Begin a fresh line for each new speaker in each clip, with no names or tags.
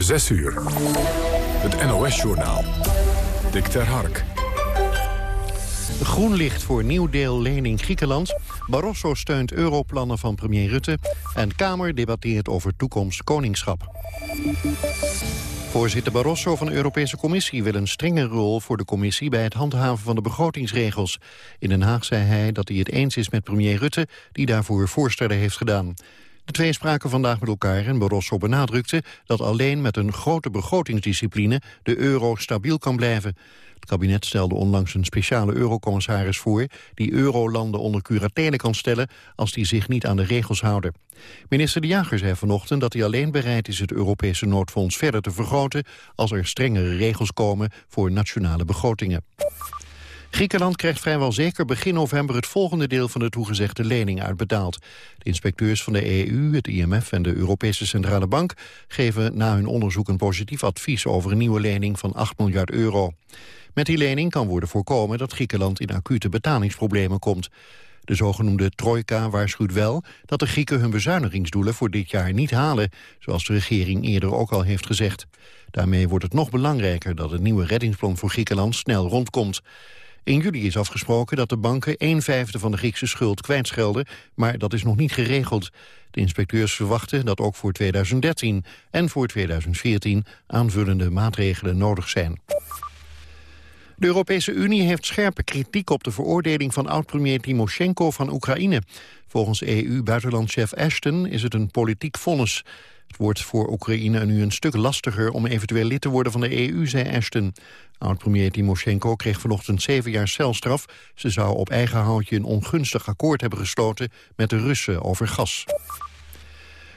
6 uur. Het NOS-journaal. Dick ter Hark.
Groen licht voor nieuw deel lening Griekenland. Barroso steunt europlannen van premier Rutte. En Kamer debatteert over toekomst koningschap. Voorzitter Barroso van de Europese Commissie wil een strenge rol voor de commissie bij het handhaven van de begrotingsregels. In Den Haag zei hij dat hij het eens is met premier Rutte, die daarvoor voorstellen heeft gedaan. De twee spraken vandaag met elkaar en Barroso benadrukte dat alleen met een grote begrotingsdiscipline de euro stabiel kan blijven. Het kabinet stelde onlangs een speciale eurocommissaris voor... die eurolanden onder curatele kan stellen als die zich niet aan de regels houden. Minister De Jager zei vanochtend dat hij alleen bereid is... het Europese noodfonds verder te vergroten... als er strengere regels komen voor nationale begrotingen. Griekenland krijgt vrijwel zeker begin november het volgende deel van de toegezegde lening uitbetaald. De inspecteurs van de EU, het IMF en de Europese Centrale Bank geven na hun onderzoek een positief advies over een nieuwe lening van 8 miljard euro. Met die lening kan worden voorkomen dat Griekenland in acute betalingsproblemen komt. De zogenoemde trojka waarschuwt wel dat de Grieken hun bezuinigingsdoelen voor dit jaar niet halen, zoals de regering eerder ook al heeft gezegd. Daarmee wordt het nog belangrijker dat het nieuwe reddingsplan voor Griekenland snel rondkomt. In juli is afgesproken dat de banken een vijfde van de Griekse schuld kwijtschelden, maar dat is nog niet geregeld. De inspecteurs verwachten dat ook voor 2013 en voor 2014 aanvullende maatregelen nodig zijn. De Europese Unie heeft scherpe kritiek op de veroordeling van oud-premier Timoshenko van Oekraïne. Volgens EU-buitenlandchef Ashton is het een politiek vonnis. Het wordt voor Oekraïne nu een stuk lastiger om eventueel lid te worden van de EU, zei Ashton. Oud-premier Timoshenko kreeg vanochtend zeven jaar celstraf. Ze zou op eigen houtje een ongunstig akkoord hebben gesloten met de Russen over gas.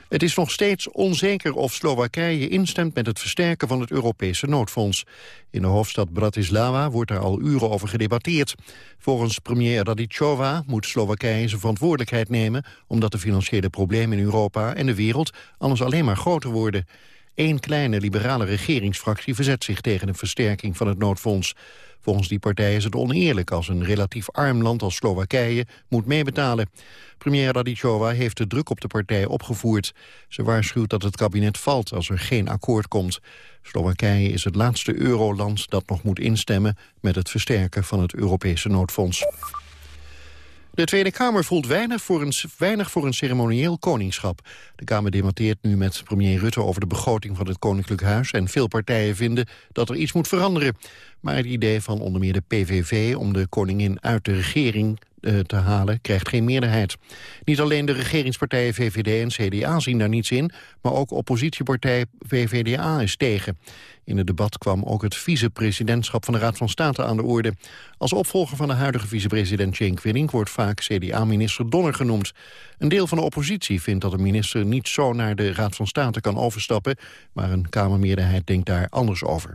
Het is nog steeds onzeker of Slowakije instemt met het versterken van het Europese noodfonds. In de hoofdstad Bratislava wordt daar al uren over gedebatteerd. Volgens premier Radicova moet Slowakije zijn verantwoordelijkheid nemen... omdat de financiële problemen in Europa en de wereld anders alleen maar groter worden. Eén kleine liberale regeringsfractie verzet zich tegen een versterking van het noodfonds. Volgens die partij is het oneerlijk als een relatief arm land als Slowakije moet meebetalen. Premier Radicova heeft de druk op de partij opgevoerd. Ze waarschuwt dat het kabinet valt als er geen akkoord komt. Slowakije is het laatste euroland dat nog moet instemmen met het versterken van het Europese noodfonds. De Tweede Kamer voelt weinig voor, een, weinig voor een ceremonieel koningschap. De Kamer debatteert nu met premier Rutte over de begroting van het Koninklijk Huis... en veel partijen vinden dat er iets moet veranderen. Maar het idee van onder meer de PVV om de koningin uit de regering te halen krijgt geen meerderheid. Niet alleen de regeringspartijen VVD en CDA zien daar niets in... maar ook oppositiepartij VVDA is tegen. In het debat kwam ook het vicepresidentschap van de Raad van State aan de orde. Als opvolger van de huidige vicepresident Cenk Willink... wordt vaak CDA-minister Donner genoemd. Een deel van de oppositie vindt dat de minister niet zo naar de Raad van State kan overstappen... maar een Kamermeerderheid denkt daar anders over.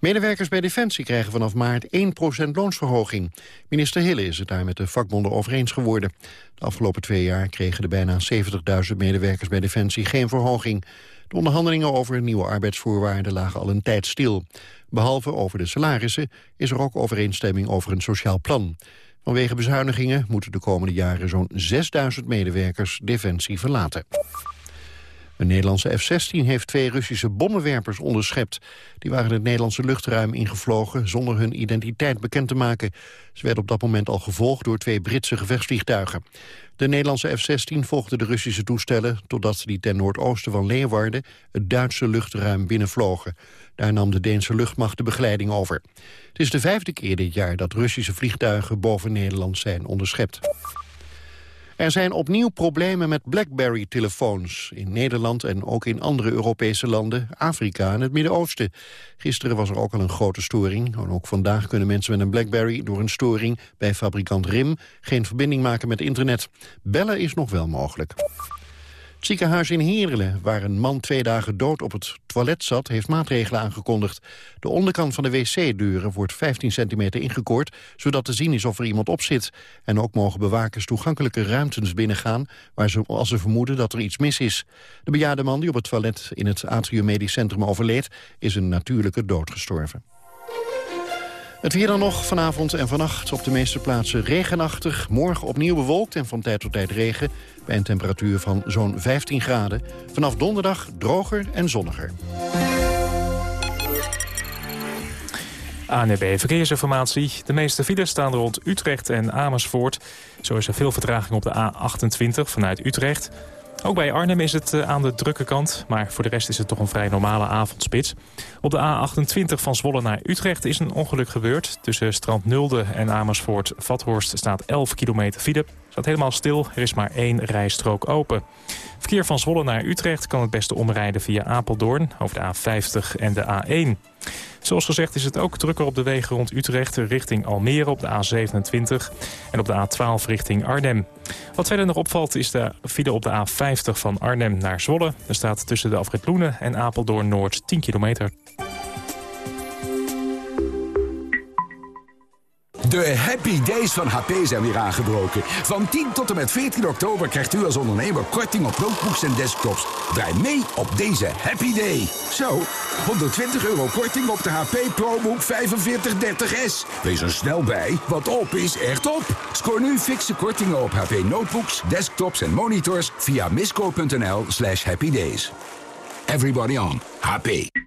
Medewerkers bij Defensie krijgen vanaf maart 1% loonsverhoging. Minister Hille is het daar met de vakbonden over eens geworden. De afgelopen twee jaar kregen de bijna 70.000 medewerkers bij Defensie geen verhoging. De onderhandelingen over nieuwe arbeidsvoorwaarden lagen al een tijd stil. Behalve over de salarissen is er ook overeenstemming over een sociaal plan. Vanwege bezuinigingen moeten de komende jaren zo'n 6000 medewerkers Defensie verlaten. Een Nederlandse F-16 heeft twee Russische bommenwerpers onderschept. Die waren het Nederlandse luchtruim ingevlogen zonder hun identiteit bekend te maken. Ze werden op dat moment al gevolgd door twee Britse gevechtsvliegtuigen. De Nederlandse F-16 volgde de Russische toestellen... totdat die ten noordoosten van Leeuwarden het Duitse luchtruim binnenvlogen. Daar nam de Deense luchtmacht de begeleiding over. Het is de vijfde keer dit jaar dat Russische vliegtuigen boven Nederland zijn onderschept. Er zijn opnieuw problemen met BlackBerry-telefoons. In Nederland en ook in andere Europese landen, Afrika en het Midden-Oosten. Gisteren was er ook al een grote storing. En ook vandaag kunnen mensen met een BlackBerry door een storing bij fabrikant RIM geen verbinding maken met internet. Bellen is nog wel mogelijk. Het ziekenhuis in Heerlen, waar een man twee dagen dood op het toilet zat, heeft maatregelen aangekondigd. De onderkant van de wc-deuren wordt 15 centimeter ingekort, zodat te zien is of er iemand op zit. En ook mogen bewakers toegankelijke ruimtes binnengaan, waar ze, als ze vermoeden dat er iets mis is. De bejaarde man die op het toilet in het Atrium Medisch Centrum overleed, is een natuurlijke dood gestorven. Het weer dan nog vanavond en vannacht op de meeste plaatsen regenachtig. Morgen opnieuw bewolkt en van tijd tot tijd regen... bij een temperatuur van zo'n 15 graden. Vanaf donderdag droger en zonniger.
ANB e Verkeersinformatie. De meeste files staan rond Utrecht en Amersfoort. Zo is er veel vertraging op de A28 vanuit Utrecht... Ook bij Arnhem is het eh, aan de drukke kant, maar voor de rest is het toch een vrij normale avondspits. Op de A28 van Zwolle naar Utrecht is een ongeluk gebeurd. Tussen Strand Nulde en Amersfoort-Vathorst staat 11 kilometer file. Staat helemaal stil, er is maar één rijstrook open. Verkeer van Zwolle naar Utrecht kan het beste omrijden via Apeldoorn over de A50 en de A1. Zoals gezegd is het ook drukker op de wegen rond Utrecht... richting Almere op de A27 en op de A12 richting Arnhem. Wat verder nog opvalt is de file op de A50 van Arnhem naar Zwolle. Er staat tussen de afrit Loenen en Apeldoorn Noord 10 kilometer.
De Happy Days van HP zijn weer aangebroken. Van 10 tot en met 14 oktober krijgt u als ondernemer korting op notebooks en desktops. Draai mee op deze Happy Day. Zo, 120 euro korting op de HP ProBook 4530S. Wees er snel bij, want op is echt op. Scoor nu fixe kortingen op HP notebooks, desktops en monitors via misco.nl slash happydays. Everybody on. HP.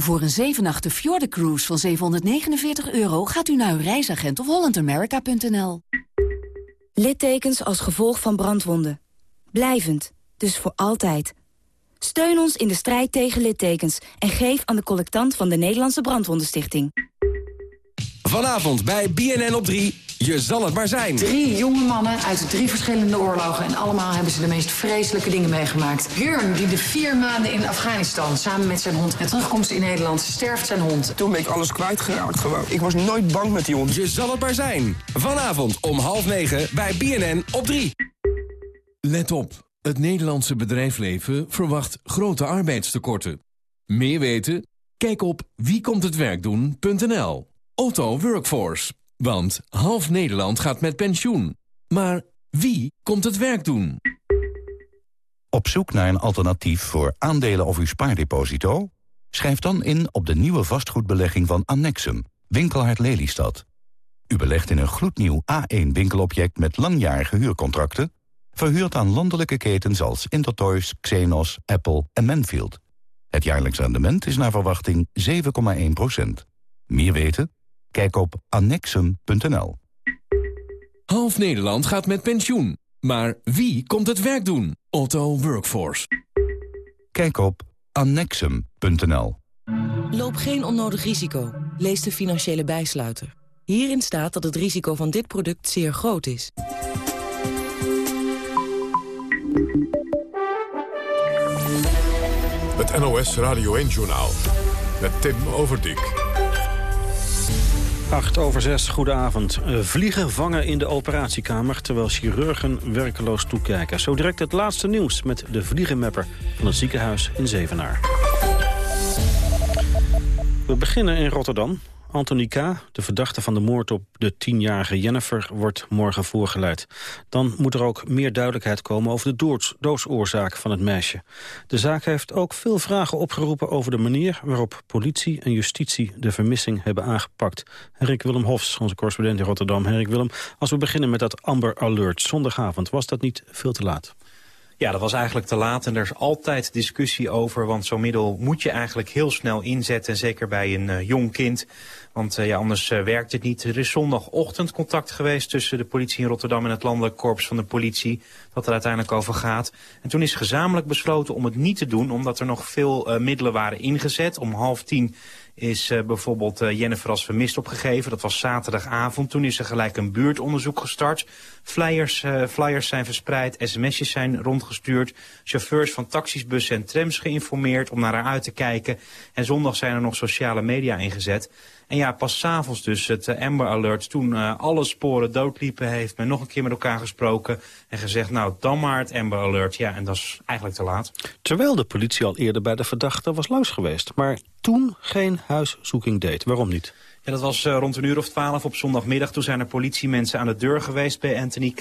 Voor een 7 nachten Cruise van 749 euro gaat u naar uw reisagent of hollandamerica.nl.
Littekens als gevolg van brandwonden. Blijvend, dus voor altijd. Steun ons in de strijd tegen littekens en geef aan de collectant van de Nederlandse Brandwondenstichting.
Vanavond bij BNN op 3 je zal het maar zijn.
Drie jonge mannen uit drie verschillende oorlogen. En allemaal hebben ze de meest vreselijke dingen meegemaakt. Jurn, die de vier maanden in Afghanistan samen met zijn hond... en terugkomst in Nederland, sterft zijn hond.
Toen ben ik alles kwijtgeraakt gewoon. Ik was nooit bang met die hond.
Je zal het maar zijn. Vanavond om half negen bij BNN op 3.
Let op. Het Nederlandse bedrijfsleven verwacht grote arbeidstekorten. Meer weten? Kijk op wiekomthetwerkdoen.nl. Otto Workforce. Want half Nederland gaat met pensioen. Maar wie komt het werk doen?
Op zoek naar een alternatief voor aandelen of uw spaardeposito? Schrijf dan in op de nieuwe vastgoedbelegging van Annexum, Winkelhard Lelystad. U belegt in een gloednieuw A1-winkelobject met langjarige huurcontracten... verhuurd aan landelijke ketens als Intertoys, Xenos, Apple en Manfield. Het jaarlijks rendement is naar verwachting 7,1% Meer weten? Kijk op annexum.nl.
Half Nederland gaat met pensioen. Maar wie komt het werk doen? Otto Workforce.
Kijk op annexum.nl.
Loop geen onnodig risico. Lees de financiële bijsluiter. Hierin staat dat het risico van dit product zeer groot is.
Het NOS Radio 1-journaal. Met Tim Overdijk.
8 over 6, goedenavond. Eh, vliegen vangen in de operatiekamer terwijl chirurgen werkeloos toekijken. Zo direct het laatste nieuws met de vliegenmapper van het ziekenhuis in Zevenaar. We beginnen in Rotterdam. Anthony K., de verdachte van de moord op de tienjarige Jennifer, wordt morgen voorgeleid. Dan moet er ook meer duidelijkheid komen over de doodsoorzaak van het meisje. De zaak heeft ook veel vragen opgeroepen over de manier waarop politie en justitie de vermissing hebben aangepakt. Henrik Willem Hofs, onze correspondent in Rotterdam. Henrik Willem, als we beginnen met dat Amber Alert zondagavond, was dat niet veel te laat?
Ja, dat was eigenlijk te laat en er is altijd discussie over, want zo'n middel moet je eigenlijk heel snel inzetten, zeker bij een uh, jong kind. Want uh, ja, anders uh, werkt het niet. Er is zondagochtend contact geweest tussen de politie in Rotterdam en het landelijk korps van de politie, dat er uiteindelijk over gaat. En toen is gezamenlijk besloten om het niet te doen, omdat er nog veel middelen waren ingezet. Om half tien is uh, bijvoorbeeld uh, Jennifer als vermist opgegeven. Dat was zaterdagavond. Toen is er gelijk een buurtonderzoek gestart. Flyers, uh, flyers zijn verspreid, sms'jes zijn rondgestuurd. Chauffeurs van taxis, bussen en trams geïnformeerd om naar haar uit te kijken. En zondag zijn er nog sociale media ingezet. En ja, pas s'avonds dus het Amber Alert. Toen alle sporen doodliepen, heeft men nog een keer met elkaar gesproken. En gezegd, nou dan maar het Amber Alert. Ja, en dat is eigenlijk te laat.
Terwijl de politie al eerder bij de verdachte was langs geweest. Maar toen geen huiszoeking deed. Waarom niet?
Ja, dat was uh, rond een uur of twaalf op zondagmiddag. Toen zijn er politiemensen aan de deur geweest bij Anthony K.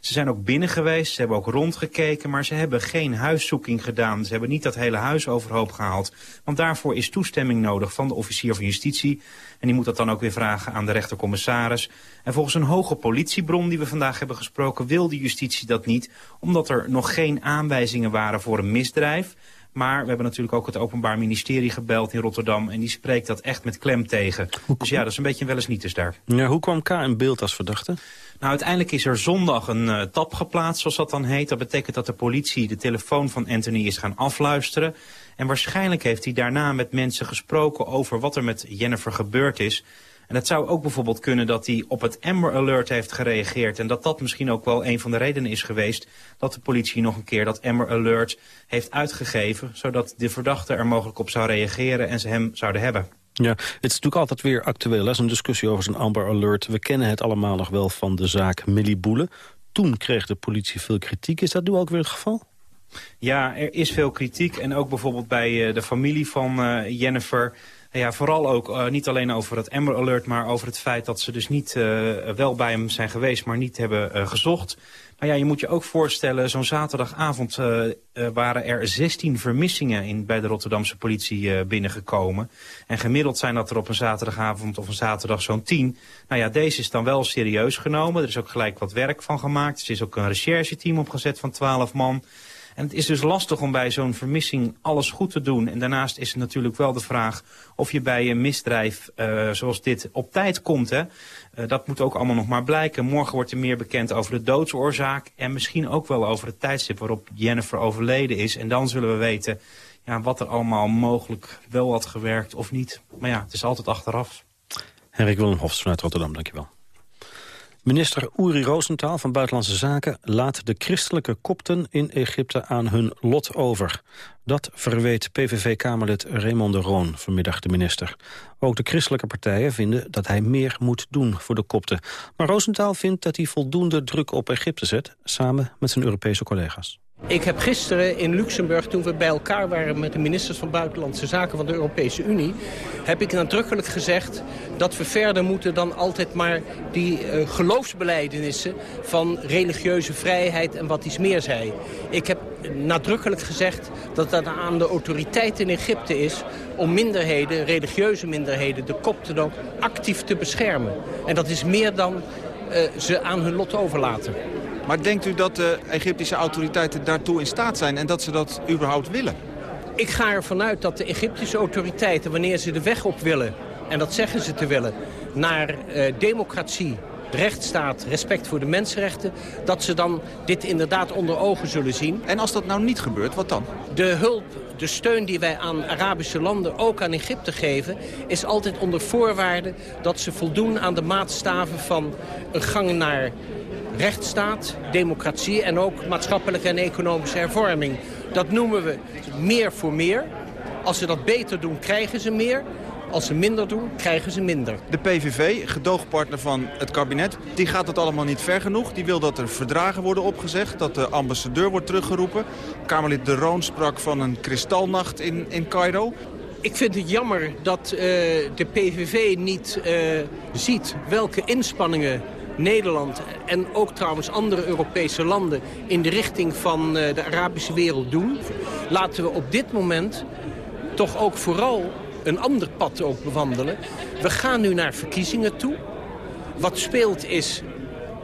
Ze zijn ook binnen geweest, ze hebben ook rondgekeken... maar ze hebben geen huiszoeking gedaan. Ze hebben niet dat hele huis overhoop gehaald. Want daarvoor is toestemming nodig van de officier van justitie. En die moet dat dan ook weer vragen aan de rechtercommissaris. En volgens een hoge politiebron die we vandaag hebben gesproken... wil de justitie dat niet, omdat er nog geen aanwijzingen waren voor een misdrijf... Maar we hebben natuurlijk ook het Openbaar Ministerie gebeld in Rotterdam... en die spreekt dat echt met klem tegen. Dus ja, dat is een beetje wel eens niet dus daar.
Ja, hoe kwam K in beeld als verdachte?
Nou, uiteindelijk is er zondag een uh, tap geplaatst, zoals dat dan heet. Dat betekent dat de politie de telefoon van Anthony is gaan afluisteren. En waarschijnlijk heeft hij daarna met mensen gesproken over wat er met Jennifer gebeurd is... En het zou ook bijvoorbeeld kunnen dat hij op het Amber Alert heeft gereageerd. En dat dat misschien ook wel een van de redenen is geweest... dat de politie nog een keer dat Amber Alert heeft uitgegeven... zodat de verdachte er mogelijk op zou reageren en ze hem zouden hebben.
Ja, het is natuurlijk altijd weer actueel, hè? zo'n discussie over zo'n Amber Alert. We kennen het allemaal nog wel van de zaak Millie Boele. Toen kreeg de politie veel kritiek. Is dat nu ook weer het geval?
Ja, er is veel kritiek. En ook bijvoorbeeld bij uh, de familie van uh, Jennifer ja, vooral ook uh, niet alleen over het Amber Alert, maar over het feit dat ze dus niet uh, wel bij hem zijn geweest, maar niet hebben uh, gezocht. Maar ja, je moet je ook voorstellen, zo'n zaterdagavond waren er 16 vermissingen in, bij de Rotterdamse politie binnengekomen. En gemiddeld zijn dat er op een zaterdagavond of een zaterdag zo'n 10. Nou ja, deze is dan wel serieus genomen. Er is ook gelijk wat werk van gemaakt. Er is ook een rechercheteam opgezet van 12 man. En het is dus lastig om bij zo'n vermissing alles goed te doen. En daarnaast is het natuurlijk wel de vraag of je bij een misdrijf uh, zoals dit op tijd komt. Hè? Uh, dat moet ook allemaal nog maar blijken. Morgen wordt er meer bekend over de doodsoorzaak. En misschien ook wel over het tijdstip waarop Jennifer overleden is. En dan zullen we weten ja, wat er allemaal mogelijk wel had gewerkt of niet. Maar ja, het is altijd achteraf.
Henrik Willem Hofs vanuit Rotterdam, dankjewel. Minister Uri Rosenthal van Buitenlandse Zaken laat de christelijke kopten in Egypte aan hun lot over. Dat verweet PVV-Kamerlid Raymond de Roon vanmiddag de minister. Ook de christelijke partijen vinden dat hij meer moet doen voor de kopten. Maar Rosenthal vindt dat hij voldoende druk op Egypte zet, samen met zijn Europese collega's.
Ik heb gisteren in Luxemburg, toen we bij elkaar waren met de ministers van Buitenlandse Zaken van de Europese Unie, heb ik nadrukkelijk gezegd dat we verder moeten dan altijd maar die uh, geloofsbeleidenissen van religieuze vrijheid en wat iets meer zei. Ik heb nadrukkelijk gezegd dat dat aan de autoriteiten in Egypte is om minderheden, religieuze minderheden, de kopten ook actief te beschermen. En dat is meer dan uh, ze aan hun lot overlaten.
Maar denkt u dat de Egyptische autoriteiten daartoe in staat zijn en dat ze dat überhaupt willen?
Ik ga ervan uit dat de Egyptische autoriteiten, wanneer ze de weg op willen... en dat zeggen ze te willen, naar uh, democratie, rechtsstaat, respect voor de mensenrechten... dat ze dan dit inderdaad onder ogen zullen zien.
En als dat nou niet gebeurt, wat dan?
De hulp, de steun die wij aan Arabische landen, ook aan Egypte geven... is altijd onder voorwaarde dat ze voldoen aan de maatstaven van een gang naar rechtsstaat, democratie en ook maatschappelijke en economische hervorming. Dat noemen we meer voor meer. Als ze dat beter doen, krijgen ze meer. Als ze minder doen, krijgen ze minder.
De PVV, gedoogpartner van het kabinet, die gaat het allemaal niet ver genoeg. Die wil dat er verdragen worden opgezegd, dat de ambassadeur wordt teruggeroepen. Kamerlid De Roon sprak van een kristalnacht in, in Cairo.
Ik vind het jammer dat uh, de PVV niet uh, ziet welke inspanningen Nederland en ook trouwens andere Europese landen... in de richting van de Arabische wereld doen. Laten we op dit moment toch ook vooral een ander pad ook bewandelen. We gaan nu naar verkiezingen toe. Wat speelt is,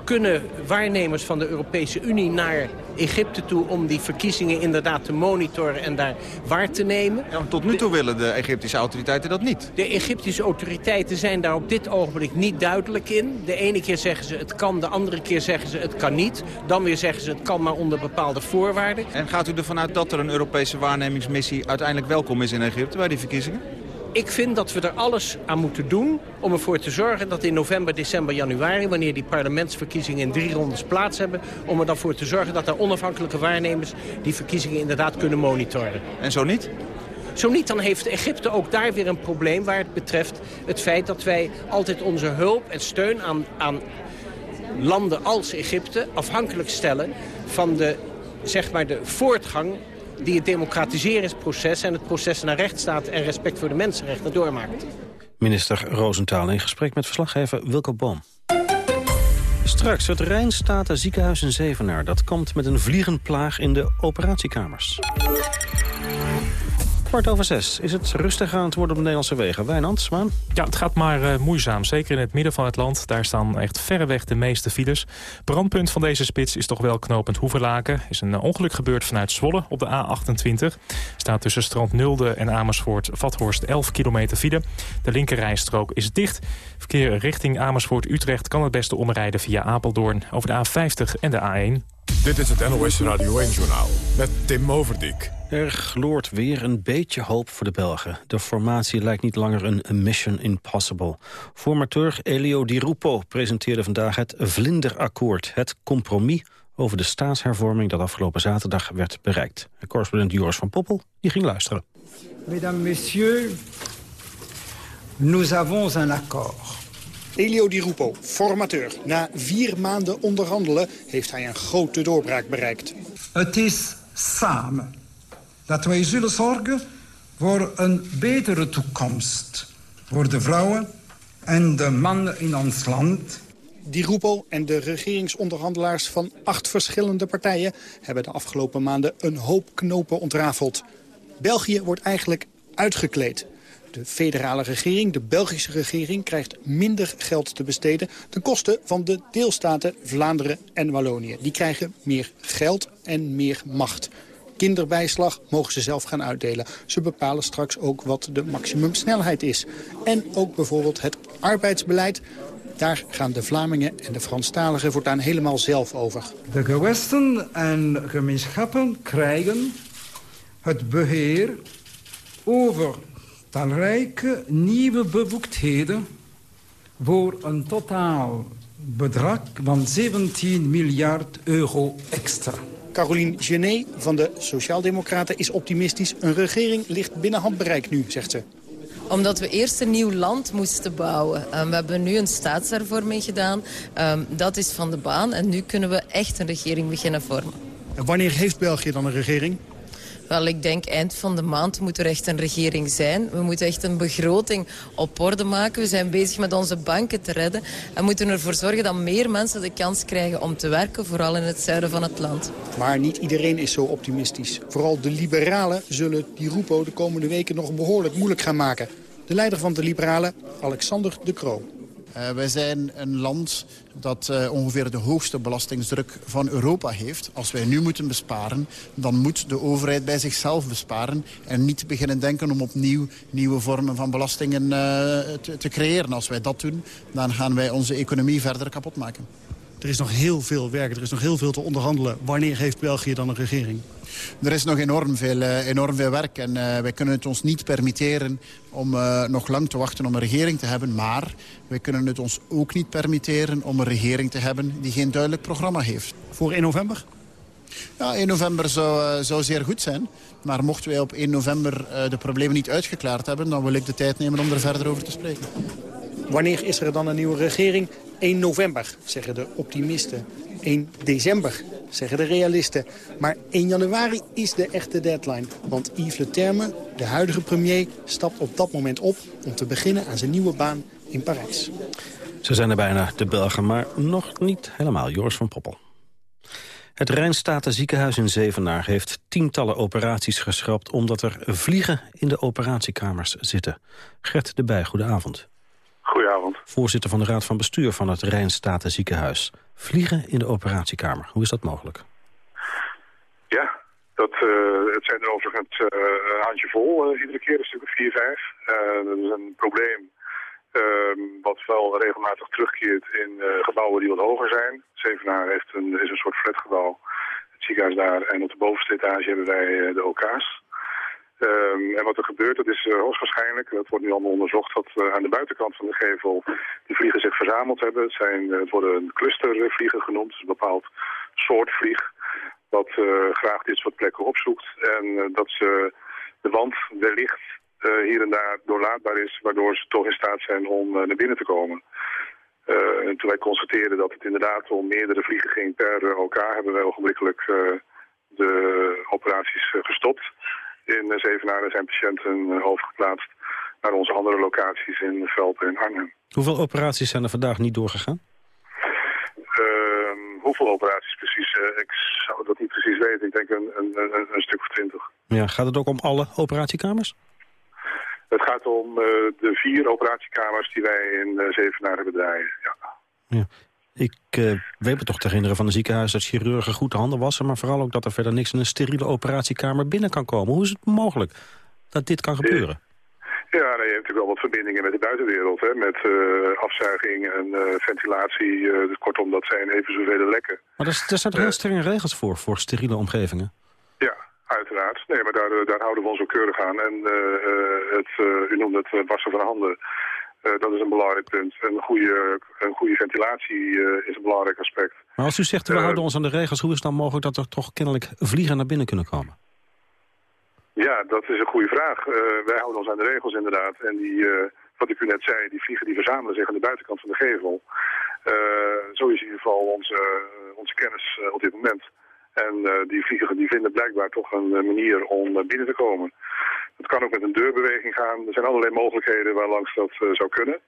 kunnen waarnemers van de Europese Unie naar Egypte toe... om die verkiezingen inderdaad te monitoren en daar waar te nemen.
Ja, tot nu toe willen de Egyptische autoriteiten dat niet.
De Egyptische autoriteiten zijn daar op dit ogenblik niet duidelijk in. De ene keer zeggen ze het kan, de andere keer zeggen ze het kan niet. Dan weer zeggen ze het kan maar onder bepaalde voorwaarden.
En gaat u ervan uit dat er een Europese waarnemingsmissie uiteindelijk welkom is in Egypte bij die verkiezingen?
Ik vind dat we er alles aan moeten doen om ervoor te zorgen dat in november, december, januari... wanneer die parlementsverkiezingen in drie rondes plaats hebben... om er dan voor te zorgen dat er onafhankelijke waarnemers die verkiezingen inderdaad kunnen monitoren.
En zo niet?
Zo niet, dan heeft Egypte ook daar weer een probleem waar het betreft het feit dat wij altijd onze hulp en steun aan, aan landen als Egypte afhankelijk stellen van de, zeg maar de voortgang die het democratiseringsproces en het proces naar rechtsstaat en respect voor de mensenrechten doormaakt.
Minister Roosentaal in gesprek met verslaggever Wilco Boom. Straks het Rijnstaten ziekenhuis in Zevenaar. Dat komt met een vliegenplaag in de operatiekamers. Kwart over zes. Is het rustig aan het worden op de Nederlandse wegen? Wijnand, Smaan?
Ja, het gaat maar uh, moeizaam. Zeker in het midden van het land. Daar staan echt verreweg de meeste files. Brandpunt van deze spits is toch wel knopend Hoeverlaken. is een uh, ongeluk gebeurd vanuit Zwolle op de A28. Staat tussen Strand Nulde en Amersfoort-Vathorst 11 kilometer file. De linkerrijstrook is dicht. Verkeer richting Amersfoort-Utrecht kan het beste omrijden via Apeldoorn... over de A50 en de A1.
Dit is het NOS Radio 1-journaal met Tim Overdijk.
Er gloort weer een beetje hoop voor de Belgen. De formatie lijkt niet langer een mission impossible. Formateur Elio Di Rupo presenteerde vandaag het Vlinderakkoord. Het compromis over de staatshervorming dat afgelopen zaterdag werd bereikt. correspondent Joris van Poppel die ging luisteren.
Mesdames, messieurs, nous avons un accord.
Elio Di Rupo, formateur. Na vier maanden onderhandelen heeft hij een grote doorbraak bereikt.
Het is samen dat wij zullen zorgen voor een betere toekomst. Voor de vrouwen en de mannen in ons land.
Di Rupo en de regeringsonderhandelaars van acht verschillende partijen... hebben de afgelopen maanden een hoop knopen ontrafeld. België wordt eigenlijk uitgekleed. De federale regering, de Belgische regering, krijgt minder geld te besteden... ten koste van de deelstaten Vlaanderen en Wallonië. Die krijgen meer geld en meer macht. Kinderbijslag mogen ze zelf gaan uitdelen. Ze bepalen straks ook wat de maximumsnelheid is. En ook bijvoorbeeld het arbeidsbeleid. Daar gaan de Vlamingen en de Franstaligen voortaan helemaal zelf over.
De gewesten en gemeenschappen krijgen het beheer over talrijke nieuwe bevoegdheden voor een totaal bedrag van 17 miljard euro extra.
Caroline Genet van de Sociaaldemocraten is optimistisch. Een regering ligt binnen handbereik nu, zegt ze
omdat we eerst een nieuw land moesten bouwen. Um, we hebben nu een staatshervorming gedaan. Um, dat is van de baan. En nu kunnen we echt een regering beginnen vormen.
En wanneer heeft België dan een regering?
Wel, ik denk eind van de maand moet er echt een regering zijn. We moeten echt een begroting op orde maken. We zijn bezig met onze banken te redden. En moeten ervoor zorgen dat meer mensen de kans krijgen om te werken. Vooral in het zuiden van het land.
Maar niet iedereen is zo optimistisch. Vooral de liberalen zullen die roepo de komende weken nog behoorlijk moeilijk gaan maken. De leider van de liberalen, Alexander de Croo.
Uh, wij zijn een land dat uh, ongeveer de hoogste belastingsdruk van Europa heeft. Als wij nu moeten besparen, dan moet de overheid bij zichzelf besparen... en niet beginnen denken om opnieuw nieuwe vormen van belastingen uh, te, te creëren. Als wij dat doen, dan gaan wij onze economie verder kapot maken.
Er is nog heel veel werk, er is nog heel veel te onderhandelen. Wanneer heeft België dan een regering?
Er is nog enorm veel, uh, enorm veel werk en uh, wij kunnen het ons niet permitteren om uh, nog lang te wachten om een regering te hebben. Maar wij kunnen het ons ook niet permitteren om een regering te hebben die geen duidelijk programma heeft.
Voor 1 november?
Ja, 1 november zou, zou zeer goed zijn. Maar mochten wij op 1 november de problemen niet uitgeklaard hebben... dan wil ik de tijd nemen om er verder over te spreken.
Wanneer is er dan een nieuwe regering? 1 november, zeggen de optimisten. 1 december, zeggen de realisten. Maar 1 januari is de echte deadline. Want Yves Le Terme, de huidige premier, stapt op dat moment op... om te beginnen aan zijn nieuwe baan in Parijs.
Ze zijn er bijna, de Belgen, maar nog niet helemaal. Joris van Poppel. Het Rijnstaten ziekenhuis in Zevenaar heeft tientallen operaties geschrapt... omdat er vliegen in de operatiekamers zitten. Gert de Bij, goedenavond.
Goedenavond.
Voorzitter van de Raad van Bestuur van het Rijnstaten ziekenhuis. Vliegen in de operatiekamer, hoe is dat mogelijk?
Ja, dat, uh, het zijn er overigens uh, een handjevol, uh, iedere keer een stuk of vier, vijf. dat is een probleem ehm, wat wel regelmatig terugkeert in gebouwen die wat hoger zijn. Zevenaar heeft een, is een soort flatgebouw, het ziekenhuis daar. En op de bovenste etage hebben wij de OK's. Um, en wat er gebeurt, dat is uh, hoogstwaarschijnlijk, dat wordt nu allemaal onderzocht, dat uh, aan de buitenkant van de gevel die vliegen zich verzameld hebben. Het, zijn, uh, het worden clustervliegen genoemd, dus een bepaald soort vlieg, wat graag dit soort plekken opzoekt. En dat ze de wand wellicht hier en daar doorlaatbaar is, waardoor ze toch in staat zijn om naar binnen te komen. en toen wij constateerden dat het inderdaad om meerdere vliegen ging per OK, hebben wij ogenblikkelijk de operaties gestopt. In Zevenaren zijn patiënten overgeplaatst naar onze andere locaties in Velpen en Arnhem.
Hoeveel operaties zijn er vandaag niet doorgegaan?
Ehm, hoeveel operaties precies? Uh, ik zou dat niet precies weten. Ik denk een, een, een, een, stuk of twintig.
Ja, gaat het ook om alle operatiekamers?
Het gaat om uh, de vier operatiekamers die wij in Zevenaar hebben draaien. Ja.
ja. Ik weet me toch te herinneren van een ziekenhuis dat chirurgen goed de handen wassen... maar vooral ook dat er verder niks in een steriele operatiekamer binnen kan komen. Hoe is het mogelijk dat dit kan gebeuren?
Ja, je hebt natuurlijk wel wat verbindingen met de buitenwereld. Hè? Met uh, afzuiging en uh, ventilatie. Dus kortom, dat zijn even zoveel lekken.
Maar er, zijn heel strenge regels voor, voor steriele omgevingen?
Ja, uiteraard. Nee, maar daar, daar houden we ons ook keurig aan. En het, u noemde het wassen van handen. Dat is een belangrijk punt. Een goede, een goede ventilatie is een belangrijk aspect.
Maar als u zegt, we houden ons aan de regels... hoe is het dan mogelijk dat er toch kennelijk vliegen naar binnen kunnen komen?
Ja, dat is een goede vraag. Wij houden ons aan de regels inderdaad. En die, wat ik u net zei, die vliegen die verzamelen zich aan de buitenkant van de gevel. Zo is in ieder geval onze, onze kennis op dit moment. En die vliegen die vinden blijkbaar toch een manier om binnen te komen. Het kan ook met een deurbeweging gaan. Er zijn allerlei mogelijkheden waar langs dat zou kunnen.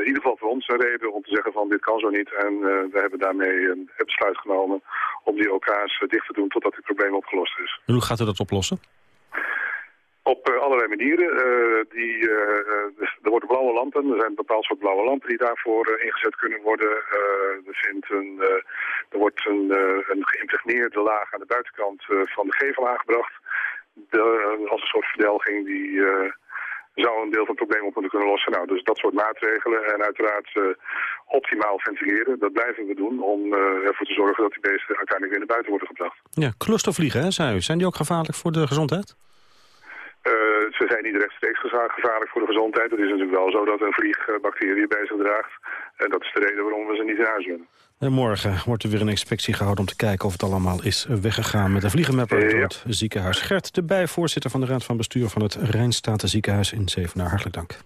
in ieder geval voor ons een reden om te zeggen van dit kan zo niet. En we hebben daarmee een, besluit genomen om die OK's dicht te doen totdat dit probleem opgelost is.
En hoe gaat u dat oplossen?
Op uh, allerlei manieren. Uh, die, dus er worden blauwe lampen. Er zijn een bepaald soort blauwe lampen die daarvoor ingezet kunnen worden. er, vindt een, er wordt een, een geïmpregneerde laag aan de buitenkant van de gevel aangebracht. Als een soort verdelging die zou een deel van het probleem op moeten kunnen lossen. Nou, dus dat soort maatregelen en uiteraard optimaal ventileren. Dat blijven we doen om ervoor te zorgen dat die beesten uiteindelijk weer naar buiten worden gebracht.
Ja, clustervliegen, hè, zei u. Zijn die ook gevaarlijk voor de gezondheid?
Uh, ze zijn niet rechtstreeks gevaarlijk voor de gezondheid. Het is natuurlijk wel zo dat een vlieg bacteriën bij zich draagt. En dat is de reden waarom we ze niet in huis willen.
En morgen wordt er weer een inspectie gehouden om te kijken of het allemaal is weggegaan met een vliegenmapper door het ziekenhuis. Gert de Bij, voorzitter van de Raad van Bestuur van het Rijnstaten ziekenhuis in Zevenaar. Hartelijk dank.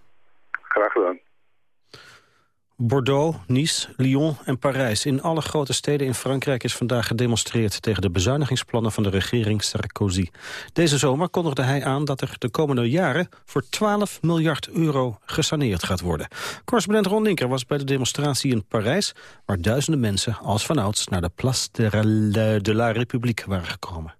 Bordeaux, Nice, Lyon en Parijs. In alle grote steden in Frankrijk is vandaag gedemonstreerd... tegen de bezuinigingsplannen van de regering Sarkozy. Deze zomer kondigde hij aan dat er de komende jaren... voor 12 miljard euro gesaneerd gaat worden. Correspondent Ron Linker was bij de demonstratie in Parijs... waar duizenden mensen als vanouds naar de Place de la République waren gekomen.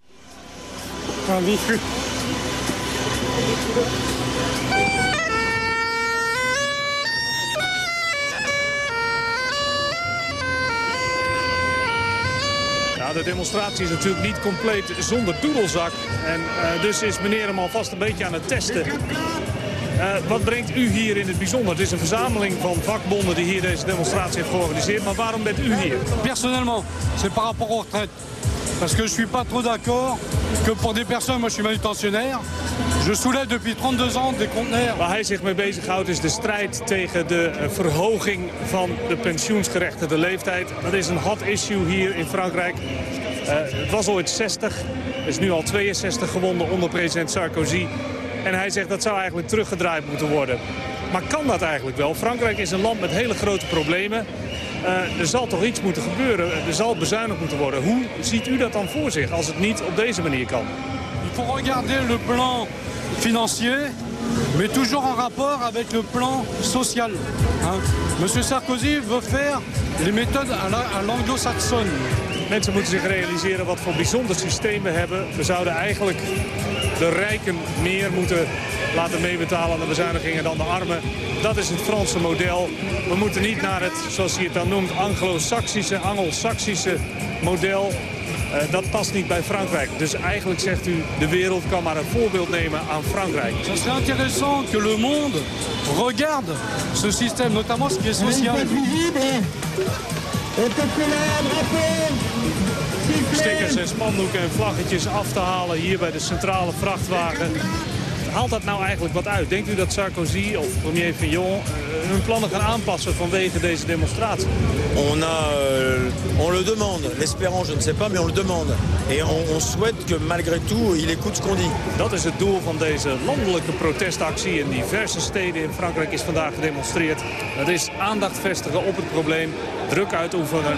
De demonstratie is natuurlijk niet compleet zonder doedelzak. En uh, dus is meneer hem alvast een beetje aan het testen. Uh, wat brengt u hier in het bijzonder? Het is een verzameling van vakbonden die hier deze demonstratie heeft georganiseerd. Maar waarom bent u hier?
Personnellement, c'est par rapport aux retraites. Parce que je suis pas trop d'accord que pour des personnes, moi je suis manutentionnaire, je soulève depuis 32 ans des conteneurs.
Waar hij zich mee bezighoudt is de strijd tegen de verhoging van de pensioensgerechtigde leeftijd. Dat is een hot issue hier in Frankrijk. Uh, het was ooit 60, is nu al 62 gewonnen onder president Sarkozy. En hij zegt dat zou eigenlijk teruggedraaid moeten worden. Maar kan dat eigenlijk wel? Frankrijk is een land met hele grote problemen. Uh, er zal toch iets moeten gebeuren, er zal bezuinigd moeten worden. Hoe ziet u dat dan voor zich als het niet op deze manier kan?
Il faut le plan financier, mais toujours en rapport avec le plan social. Hein? Monsieur Sarkozy veut faire les méthodes à l'anglo-saxonne.
Mensen moeten zich realiseren wat voor bijzonder systeem we hebben. We zouden eigenlijk de rijken meer moeten laten meebetalen aan de bezuinigingen dan de armen. Dat is het Franse model. We moeten niet naar het, zoals hij het dan noemt, anglo-saxische, anglo-saxische model. Uh, dat past niet bij Frankrijk. Dus eigenlijk zegt u, de wereld kan maar een voorbeeld nemen aan Frankrijk.
Het serait intéressant que le monde regarde ce système, notamment ce qui est social.
Stickers en spandoeken en vlaggetjes af te halen hier bij de centrale vrachtwagen haalt dat nou eigenlijk wat uit? Denkt u dat Sarkozy of premier Fillon uh, hun plannen gaan aanpassen vanwege deze demonstratie?
On, a, uh, on le demande. L'espérant, je ne sais pas, mais on le demande. Et on, on souhaite que malgré tout, il écoute ce qu'on dit.
Dat is het doel van deze landelijke protestactie. In diverse steden in Frankrijk is vandaag gedemonstreerd. Dat is aandacht vestigen op het probleem, druk uitoefenen.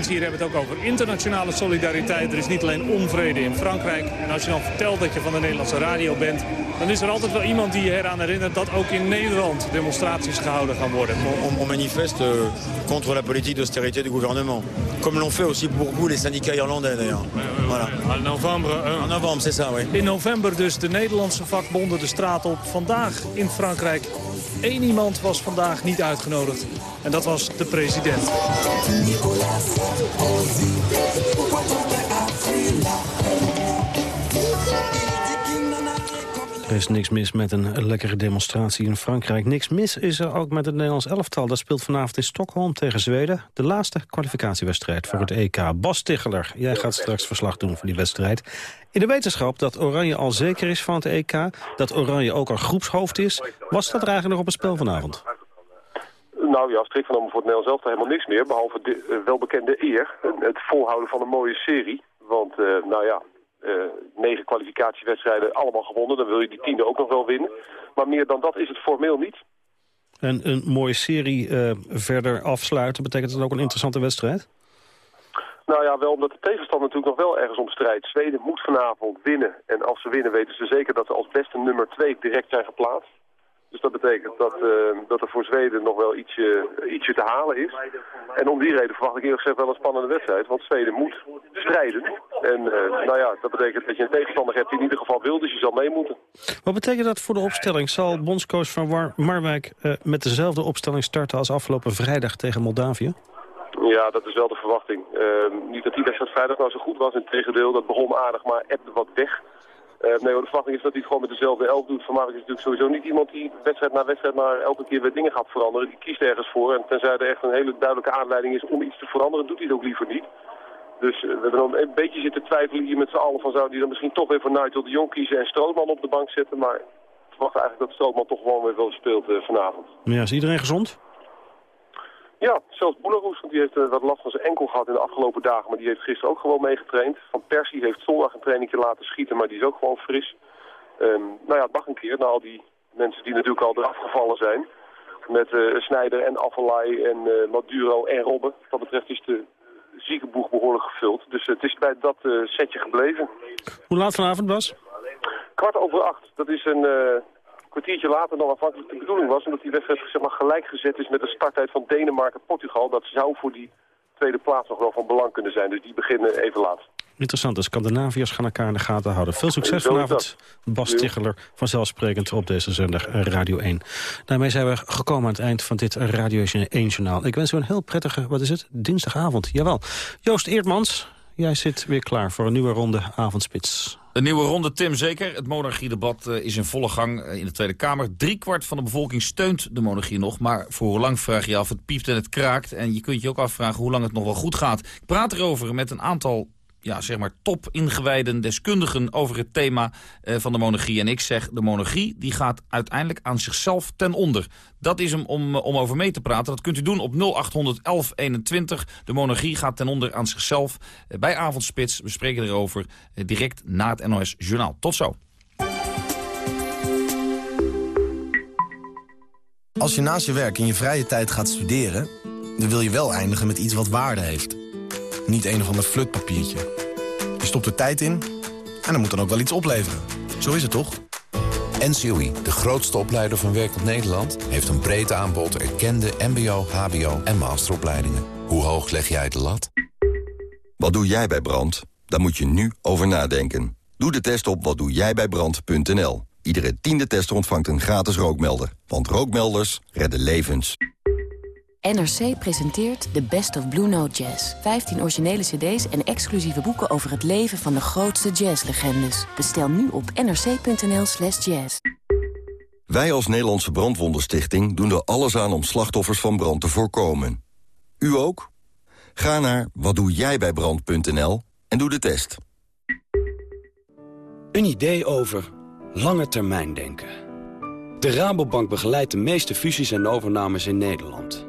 Mensen hier hebben het ook over internationale solidariteit. Er is niet alleen onvrede in Frankrijk. En als je dan vertelt dat je van de Nederlandse radio bent... dan is er altijd wel iemand die je eraan herinnert dat ook in Nederland demonstraties gehouden gaan worden.
On, on manifeste euh, contre la politique d'austérité du gouvernement. Comme l'ont fait aussi beaucoup les syndicats irlandais d'ailleurs. Voilà.
In november,
En november, c'est ça, oui.
In november dus de Nederlandse vakbonden de straat op. Vandaag in Frankrijk. Eén iemand was vandaag niet uitgenodigd. En dat was de president.
Er is niks mis met een lekkere demonstratie in Frankrijk. Niks mis is er ook met het Nederlands elftal. Dat speelt vanavond in Stockholm tegen Zweden. De laatste kwalificatiewedstrijd voor het EK. Bas Ticheler, jij gaat straks verslag doen van die wedstrijd. In de wetenschap dat Oranje al zeker is van het EK... dat Oranje ook al groepshoofd is... was dat er eigenlijk nog op het spel vanavond?
Nou ja, strikt genomen voor het Nederlands elftal helemaal niks meer. Behalve de uh, welbekende eer. Het volhouden van een mooie serie. Want, uh, nou ja, uh, negen kwalificatiewedstrijden allemaal gewonnen. Dan wil je die tiende ook nog wel winnen. Maar meer dan dat is het formeel niet.
En een mooie serie uh, verder afsluiten, betekent dat ook een interessante wedstrijd?
Nou ja, wel omdat de tegenstander natuurlijk nog wel ergens om strijdt. Zweden moet vanavond winnen. En als ze winnen weten ze zeker dat ze als beste nummer 2 direct zijn geplaatst. Dus dat betekent dat, uh, dat er voor Zweden nog wel ietsje, ietsje te halen is. En om die reden verwacht ik eerlijk gezegd wel een spannende wedstrijd. Want Zweden moet strijden. En uh, nou ja, dat betekent dat je een tegenstander hebt die in ieder geval wil. Dus je zal mee moeten.
Wat betekent dat voor de opstelling? Zal bondscoach van War Marwijk uh, met dezelfde opstelling starten als afgelopen vrijdag tegen Moldavië?
Ja, dat is wel de verwachting. niet dat die wedstrijd vrijdag nou zo goed was. In tegendeel, dat begon aardig, maar ebde wat weg. Uh, nee, de verwachting is dat hij het gewoon met dezelfde elf doet. Van Mark is natuurlijk sowieso niet iemand die wedstrijd na wedstrijd maar elke keer weer dingen gaat veranderen. Die kiest ergens voor. En tenzij er echt een hele duidelijke aanleiding is om iets te veranderen, doet hij het ook liever niet. Dus uh, we hebben dan een beetje zitten twijfelen hier met z'n allen van zou hij dan misschien toch weer voor Nigel de Jong kiezen en Strootman op de bank zetten. Maar ik verwacht eigenlijk dat Strootman toch gewoon weer wel speelt uh, vanavond.
Ja, is iedereen gezond?
Ja, zelfs Boeleroes, want die heeft uh, wat last van zijn enkel gehad in de afgelopen dagen. Maar die heeft gisteren ook gewoon meegetraind. Van Persie heeft zondag een trainingje laten schieten, maar die is ook gewoon fris. Um, nou ja, het mag een keer, na al die mensen die natuurlijk al eraf gevallen zijn. Met uh, Snijder en Affelay en uh, Maduro en Robben. Wat dat betreft is de ziekenboeg behoorlijk gevuld. Dus het is bij dat uh, setje gebleven.
Hoe laat vanavond was?
Kwart over acht. Dat is een kwartiertje later dan afhankelijk de bedoeling was. Omdat die wedstrijd zeg maar, gelijk gezet is met de starttijd van Denemarken-Portugal. Dat zou voor die tweede plaats nog wel van belang kunnen zijn. Dus die beginnen even laat.
Interessant, de Scandinaviërs gaan elkaar in de gaten houden. Veel succes vanavond, Bas Ticheler, vanzelfsprekend op deze zender Radio 1. Daarmee zijn we gekomen aan het eind van dit Radio 1-journaal. Ik wens u een heel prettige, wat is het, dinsdagavond. Jawel. Joost Eertmans, jij zit weer klaar voor een nieuwe ronde avondspits.
Een nieuwe ronde, Tim, zeker. Het monarchiedebat uh, is in volle gang uh, in de Tweede Kamer. Driekwart van de bevolking steunt de monarchie nog. Maar voor hoe lang vraag je af, het piept en het kraakt. En je kunt je ook afvragen hoe lang het nog wel goed gaat. Ik praat erover met een aantal ja, zeg maar top ingewijden deskundigen over het thema uh, van de monarchie. En ik zeg, de monarchie die gaat uiteindelijk aan zichzelf ten onder. Dat is hem om, om over mee te praten. Dat kunt u doen op 0800 1121. De monarchie gaat ten onder aan zichzelf. Uh, bij Avondspits, we spreken erover uh, direct na het NOS Journaal. Tot zo.
Als je naast je werk in je vrije tijd gaat studeren... dan wil je wel eindigen met iets wat waarde heeft niet een of ander flutpapiertje. Je stopt er tijd in en er moet dan ook wel iets opleveren. Zo is het toch?
NCOI, de grootste opleider van werkend Nederland... heeft een breed aanbod erkende mbo, hbo en masteropleidingen. Hoe hoog leg jij de lat?
Wat doe jij bij brand? Daar moet je nu over nadenken. Doe de test op watdoejijbijbrand.nl. Iedere tiende tester ontvangt een gratis rookmelder. Want rookmelders redden levens.
NRC presenteert The Best of Blue Note Jazz. 15 originele cd's en exclusieve boeken over het leven van de grootste jazzlegendes. Bestel nu op nrc.nl slash jazz.
Wij als Nederlandse Brandwondenstichting doen er alles aan om slachtoffers van brand te voorkomen. U ook? Ga naar watdoejijbijbrand.nl en doe de test.
Een idee over lange termijn denken. De Rabobank begeleidt de meeste fusies en overnames in Nederland.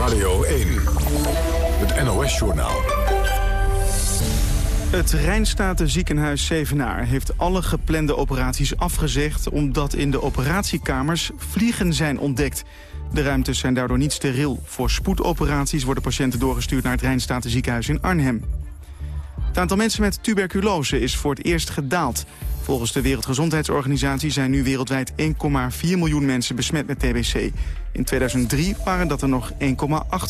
Radio 1. Het NOS-journaal.
Het Rijnstaten ziekenhuis Zevenaar heeft alle geplande operaties afgezegd... omdat in de operatiekamers vliegen zijn ontdekt. De ruimtes zijn daardoor niet steriel. Voor spoedoperaties worden patiënten doorgestuurd naar het Rijnstaten ziekenhuis in Arnhem. Het aantal mensen met tuberculose is voor het eerst gedaald. Volgens de Wereldgezondheidsorganisatie zijn nu wereldwijd 1,4 miljoen mensen besmet met TBC. In 2003 waren dat er nog 1,8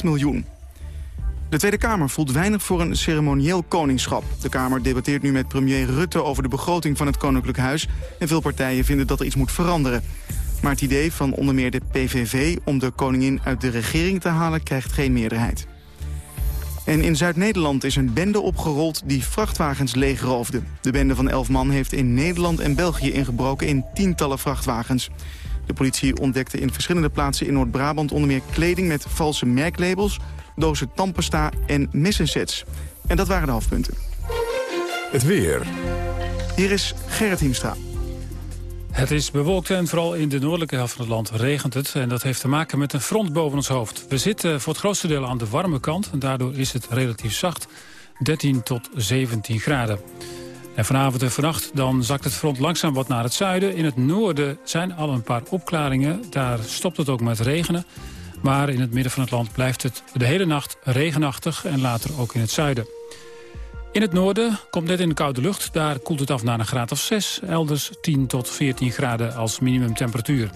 miljoen. De Tweede Kamer voelt weinig voor een ceremonieel koningschap. De Kamer debatteert nu met premier Rutte over de begroting van het Koninklijk Huis... en veel partijen vinden dat er iets moet veranderen. Maar het idee van onder meer de PVV om de koningin uit de regering te halen... krijgt geen meerderheid. En in Zuid-Nederland is een bende opgerold die vrachtwagens leegroofde. De bende van elf man heeft in Nederland en België ingebroken in tientallen vrachtwagens. De politie ontdekte in verschillende plaatsen in Noord-Brabant onder meer kleding met valse merklabels, dozen tandpasta en messensets. En dat waren de hoofdpunten.
Het weer.
Hier is Gerrit Hiemstra.
Het is bewolkt en vooral in de noordelijke helft van het land regent het. En dat heeft te maken met een front boven ons hoofd. We zitten voor het grootste deel aan de warme kant. En daardoor is het relatief zacht. 13 tot 17 graden. En vanavond en vannacht dan zakt het front langzaam wat naar het zuiden. In het noorden zijn al een paar opklaringen. Daar stopt het ook met regenen. Maar in het midden van het land blijft het de hele nacht regenachtig. En later ook in het zuiden. In het noorden komt net in de koude lucht. Daar koelt het af naar een graad of 6. Elders 10 tot 14 graden als minimumtemperatuur.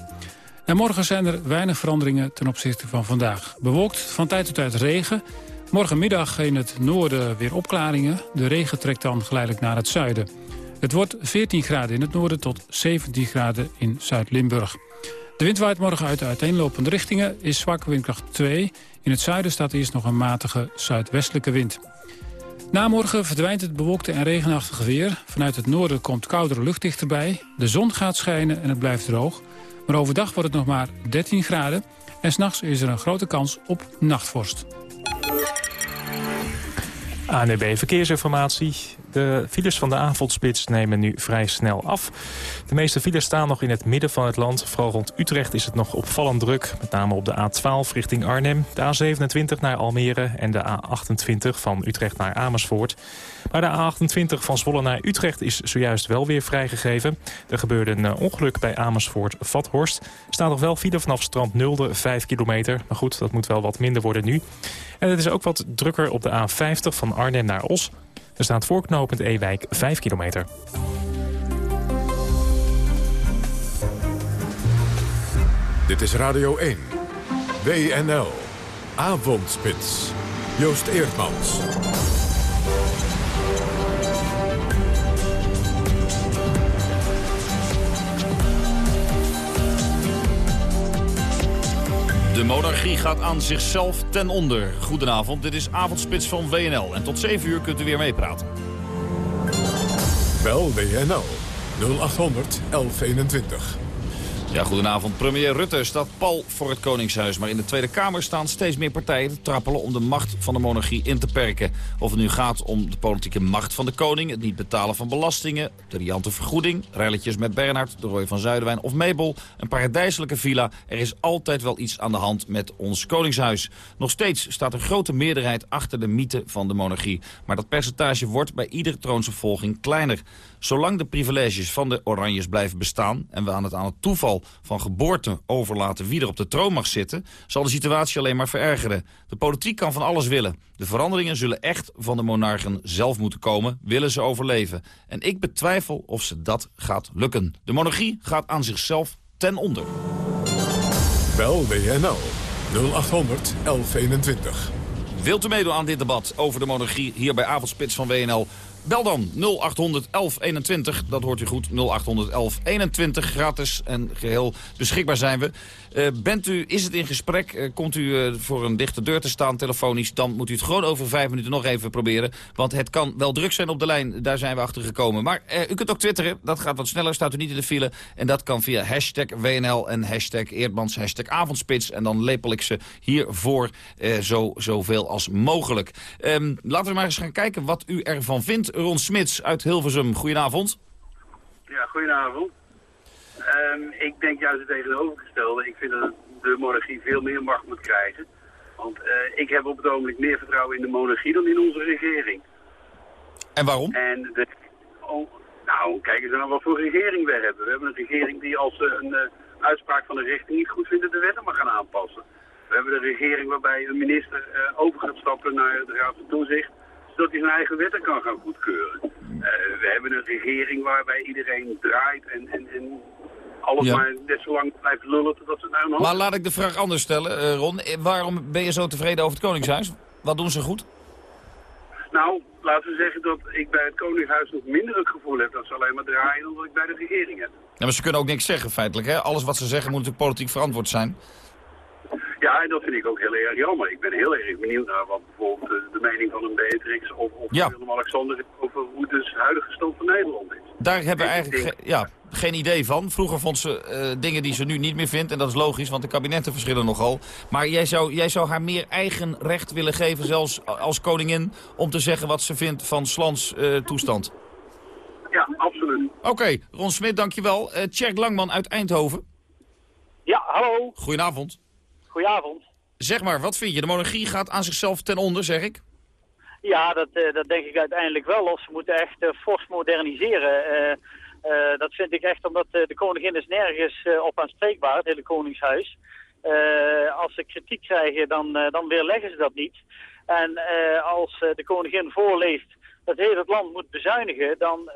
En morgen zijn er weinig veranderingen ten opzichte van vandaag. Bewolkt, van tijd tot tijd regen. Morgenmiddag in het noorden weer opklaringen. De regen trekt dan geleidelijk naar het zuiden. Het wordt 14 graden in het noorden tot 17 graden in Zuid-Limburg. De wind waait morgen uit uiteenlopende richtingen, is zwak windkracht 2. In het zuiden staat eerst nog een matige zuidwestelijke wind. Na morgen verdwijnt het bewolkte en regenachtige weer. Vanuit het noorden komt koudere lucht dichterbij. De zon gaat schijnen en het blijft droog. Maar overdag wordt het nog maar 13 graden. En s'nachts is er een grote kans op nachtvorst.
ANB Verkeersinformatie. De files van de avondspits nemen nu vrij snel af. De meeste files staan nog in het midden van het land. Vooral rond Utrecht is het nog opvallend druk. Met name op de A12 richting Arnhem, de A27 naar Almere... en de A28 van Utrecht naar Amersfoort. Maar de A28 van Zwolle naar Utrecht is zojuist wel weer vrijgegeven. Er gebeurde een eh, ongeluk bij Amersfoort-Vathorst. Er staat nog wel file vanaf strand Nulde, 5 kilometer. Maar goed, dat moet wel wat minder worden nu. En het is ook wat drukker op de A50 van Arnhem naar Os... Er staat voorknopend Ewijk 5 kilometer.
Dit is Radio 1. WNL. Avondspits. Joost Eerdmans.
De monarchie gaat aan zichzelf ten onder. Goedenavond, dit is Avondspits van WNL. En tot 7 uur kunt u weer meepraten.
Bel WNL 0800 1121.
Ja, goedenavond. Premier Rutte staat pal voor het Koningshuis. Maar in de Tweede Kamer staan steeds meer partijen te trappelen om de macht van de monarchie in te perken. Of het nu gaat om de politieke macht van de koning, het niet betalen van belastingen, de riante vergoeding, relletjes met Bernhard, de Roy van Zuiderwijn of Mabel, een paradijselijke villa. Er is altijd wel iets aan de hand met ons Koningshuis. Nog steeds staat een grote meerderheid achter de mythe van de monarchie. Maar dat percentage wordt bij iedere troonsopvolging kleiner. Zolang de privileges van de Oranjes blijven bestaan... en we aan het aan het toeval van geboorte overlaten wie er op de troon mag zitten... zal de situatie alleen maar verergeren. De politiek kan van alles willen. De veranderingen zullen echt van de monarchen zelf moeten komen... willen ze overleven. En ik betwijfel of ze dat gaat lukken. De monarchie gaat aan zichzelf ten onder.
Bel WNL 0800 1121.
Wilt u meedoen aan dit debat over de monarchie hier bij Avondspits van WNL? Bel dan 0800 1121, dat hoort u goed, 0800 1121, gratis en geheel beschikbaar zijn we. Uh, bent u, is het in gesprek, uh, komt u uh, voor een dichte deur te staan telefonisch... dan moet u het gewoon over vijf minuten nog even proberen. Want het kan wel druk zijn op de lijn, daar zijn we achter gekomen. Maar u kunt ook twitteren, dat gaat wat sneller, staat u niet in de file. En dat kan via hashtag WNL en hashtag Eerdmans, hashtag Avondspits. En dan lepel ik ze hiervoor zo, zoveel als mogelijk. Um, laten we maar eens gaan kijken wat u ervan vindt. Ron Smits uit Hilversum, goedenavond.
Ja, goedenavond. Um, ik denk juist het tegenovergestelde. Ik vind dat de monarchie veel meer macht moet krijgen. Want uh, ik heb op het ogenblik meer vertrouwen in de monarchie dan in onze regering.
En waarom?
En de, oh, nou, kijk eens naar wat voor regering we hebben. We hebben een regering die als uh, een uh, uitspraak van de richting niet goed vindt de wetten mag gaan aanpassen. We hebben een regering waarbij een minister over gaat stappen naar de Raad van Toezicht zodat hij zijn eigen wetten kan gaan goedkeuren. we hebben een regering waarbij iedereen draait en, en, en alles maar net zo lang blijft lullen totdat ze naar een
Maar laat ik de vraag anders stellen, uh, Ron. Waarom ben je zo tevreden over het Koningshuis? Wat doen ze goed?
Nou, laten we zeggen dat ik bij het Koningshuis nog minder het gevoel heb dat ze alleen maar draaien dan dat ik bij de regering heb.
Ja, maar ze kunnen ook niks zeggen feitelijk. Hè? Alles wat ze zeggen moet natuurlijk politiek verantwoord zijn.
Ja, en dat vind ik ook heel erg jammer. Ik ben heel erg benieuwd naar wat bijvoorbeeld de, de mening van een Beatrix of, of ja. Willem-Alexander over hoe de huidige stand van Nederland is.
Daar hebben we eigenlijk ja, geen idee van. Vroeger vond ze uh, dingen die ze nu niet meer vindt. En dat is logisch, want de kabinetten verschillen nogal. Maar jij zou, jij zou haar meer eigen recht willen geven, zelfs als koningin... om te zeggen wat ze vindt van Slans uh, toestand.
Ja, absoluut.
Oké, okay, Ron Smit, dankjewel. Uh, Tjerk Langman uit Eindhoven.
Ja, hallo.
Goedenavond.
Goedenavond.
Zeg maar, wat vind je? De monarchie gaat aan zichzelf ten onder, zeg ik?
Ja, dat, uh, dat denk ik uiteindelijk wel. Of ze moeten echt uh, fors moderniseren. Uh, dat vind ik echt omdat de koningin is nergens op aanspreekbaar, het hele koningshuis. als ze kritiek krijgen, dan, dan weerleggen ze dat niet. En als de koningin voorleest dat heel het land moet bezuinigen, dan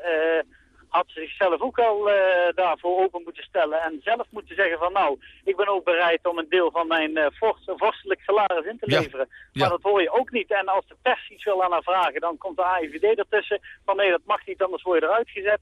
had ze zichzelf ook al uh, daarvoor open moeten stellen en zelf moeten zeggen van nou, ik ben ook bereid om een deel van mijn uh, vorst, vorstelijk salaris in te leveren. Maar dat hoor je ook niet. En als de pers iets wil aan haar vragen, dan komt de AIVD ertussen van nee, dat mag niet, anders word je eruit gezet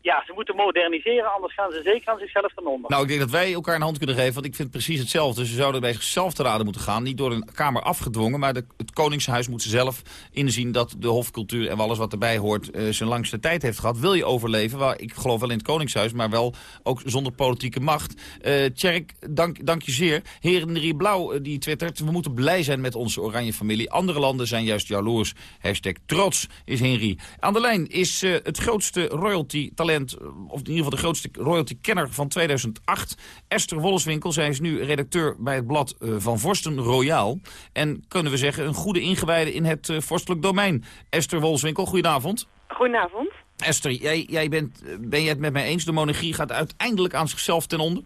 ja, ze moeten moderniseren, anders gaan ze zeker aan zichzelf ten onder.
Nou, ik denk dat wij elkaar een hand kunnen geven, want ik vind precies hetzelfde. Ze zouden bij zichzelf te raden moeten gaan, niet door een kamer afgedwongen, maar het Koningshuis moet zelf inzien dat de hofcultuur en alles wat erbij hoort uh, zijn langste tijd heeft gehad. Wil je overleven, waar, ik geloof wel in het Koningshuis, maar wel ook zonder politieke macht. Uh, Tjerk, dank, dank je zeer. Heren Blauw, uh, die twittert, we moeten blij zijn met onze oranje familie. Andere landen zijn juist jaloers. Hashtag trots is Henry. Aan de lijn is het grootste royalty talent, eh, of in ieder geval de grootste royalty-kenner van 2008. Esther Wolleswinkel, zij is nu redacteur bij het blad uh, van Vorsten Royaal. En kunnen we zeggen een goede ingewijde in het uh, vorstelijk domein. Esther Wolleswinkel, goedenavond.
Goedenavond.
Esther, jij, jij bent, ben je het met mij eens? De monarchie gaat uiteindelijk aan zichzelf ten onder?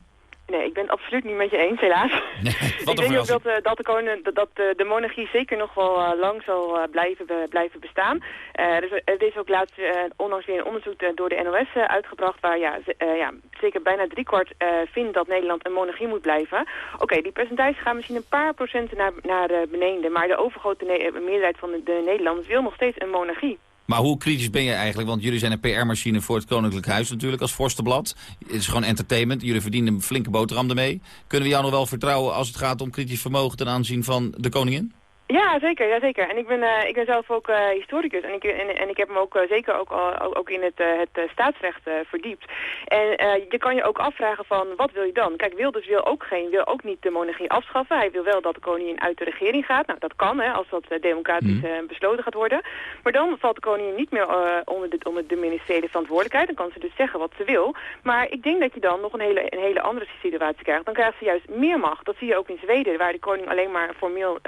Nee, ik ben het absoluut niet met je eens, helaas.
Nee,
ik denk ook dat, uh, dat, de, koning, dat, uh, de monarchie zeker nog wel uh, lang zal blijven, be, blijven bestaan. er, is, er is ook laatst onlangs weer een onderzoek door de NOS uitgebracht... waar ja, ja, zeker bijna driekwart vindt dat Nederland een monarchie moet blijven. Oké, okay, die percentages gaan misschien een paar procenten naar, naar beneden... maar de overgrote meerderheid van de, de Nederlanders wil nog steeds een monarchie.
Maar hoe kritisch ben je eigenlijk? Want jullie zijn een PR-machine voor het Koninklijk Huis natuurlijk als Vorstenblad. Het is gewoon entertainment. Jullie verdienen een flinke boterham ermee. Kunnen we jou nog wel vertrouwen als het gaat om kritisch vermogen ten aanzien van de koningin?
Ja, zeker. Ja, zeker. En ik ben, uh, ik ben zelf ook uh, historicus. En ik, en, en, ik heb me ook uh, zeker ook, ook, ook in het, het staatsrecht verdiept. En je kan je ook afvragen van, wat wil je dan? Kijk, Wilders wil ook, geen, wil ook niet de monarchie afschaffen. Hij wil wel dat de koningin uit de regering gaat. Nou, dat kan, hè, als dat democratisch mm. besloten gaat worden. Maar dan valt de koningin niet meer onder, de, onder de ministeriële verantwoordelijkheid. Dan kan ze dus zeggen wat ze wil. Maar ik denk dat je dan nog een hele, een hele andere situatie krijgt. Dan krijgt ze juist meer macht. Dat zie je ook in Zweden, waar de koning alleen maar formeel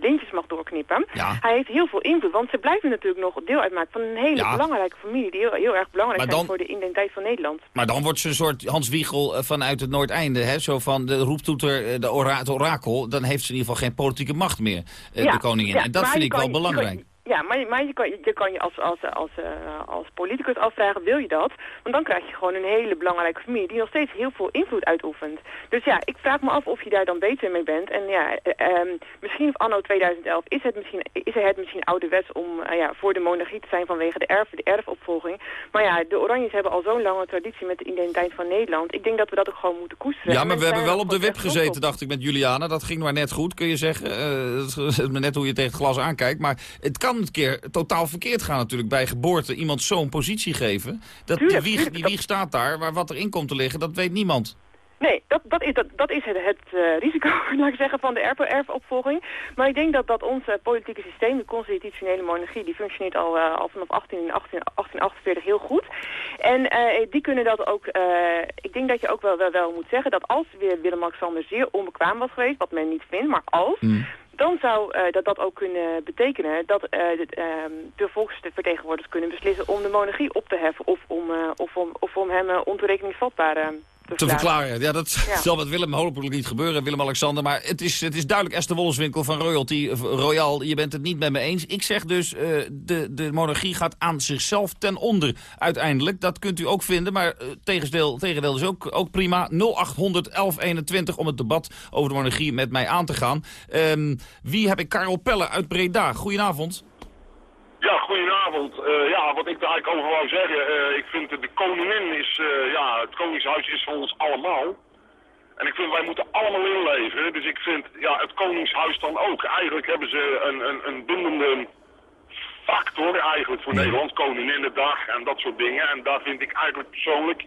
lintjes mag doorknippen. Hij heeft heel veel invloed, want ze blijven natuurlijk nog deel uitmaken van een hele belangrijke familie... die heel, heel erg belangrijk is voor de identiteit van Nederland.
Maar dan wordt ze een soort Hans Wiegel eh, vanuit het Noordeinde, hè? zo van de roeptoeter, eh, de ora het orakel... dan heeft ze in ieder geval geen politieke macht meer, eh, de koningin. en dat vind ik wel belangrijk.
Ja, maar, maar je, kan, je kan je als, als, als, uh, als politicus afvragen, wil je dat? Want dan krijg je gewoon een hele belangrijke familie die nog steeds heel veel invloed uitoefent. Dus ja, ik vraag me af of je daar dan beter mee bent. En ja, um, misschien anno 2011 is het misschien, is het misschien ouderwets om uh, ja, voor de monarchie te zijn vanwege de, erf, de erfopvolging. Maar ja, de Oranjes hebben al zo'n lange traditie met de identiteit van Nederland. Ik denk dat we dat ook gewoon moeten koesteren.
Ja, maar we hebben wel op de wip gezeten, dacht ik, met Juliana. Dat ging maar net goed, kun je zeggen. Uh, net hoe je tegen het glas aankijkt. Maar het kan een keer totaal verkeerd gaan natuurlijk. Bij geboorte iemand zo'n positie geven. Dat,
tuurlijk,
die, wieg, die wieg staat daar, waar wat erin komt te liggen, dat weet niemand.
Nee, dat, dat is, dat, dat is het, het uh, risico, laat ik zeggen, van de erf, erfopvolging. Maar ik denk dat, dat ons uh, politieke systeem, de constitutionele monarchie, die functioneert al, uh, al vanaf 18, 18, 1848 heel goed. En die kunnen dat ook, ik denk dat je ook wel, wel, wel moet zeggen dat als weer Willem-Alexander zeer onbekwaam was geweest, wat men niet vindt, maar als... Mm dan zou uh, dat, dat ook kunnen betekenen dat uh, de, uh, de volksvertegenwoordigers kunnen beslissen om de monarchie op te heffen of om, of om, of om hem te,
te verklaren. Ja, dat ja. zal met Willem hopelijk niet gebeuren, Willem-Alexander. Maar het is, het is duidelijk, Esther Wolleswinkel van Royalty, Royal, je bent het niet met me eens. Ik zeg dus, uh, de, de monarchie gaat aan zichzelf ten onder uiteindelijk. Dat kunt u ook vinden, maar uh, tegendeel, tegendeel is ook, ook prima. 0800 1121 om het debat over de monarchie met mij aan te gaan. Um, wie heb ik? Karel Pelle uit Breda. Goedenavond.
Ja, goedenavond. Uh, ja, wat ik daar eigenlijk over wou zeggen, uh, ik vind de koningin is, uh, ja, het koningshuis is van ons allemaal. En ik vind wij moeten allemaal inleveren. Dus ik vind, ja, het koningshuis dan ook. Eigenlijk hebben ze een, een, een bindende factor eigenlijk voor Nederland, Koninginnedag en dat soort dingen. En daar vind ik eigenlijk persoonlijk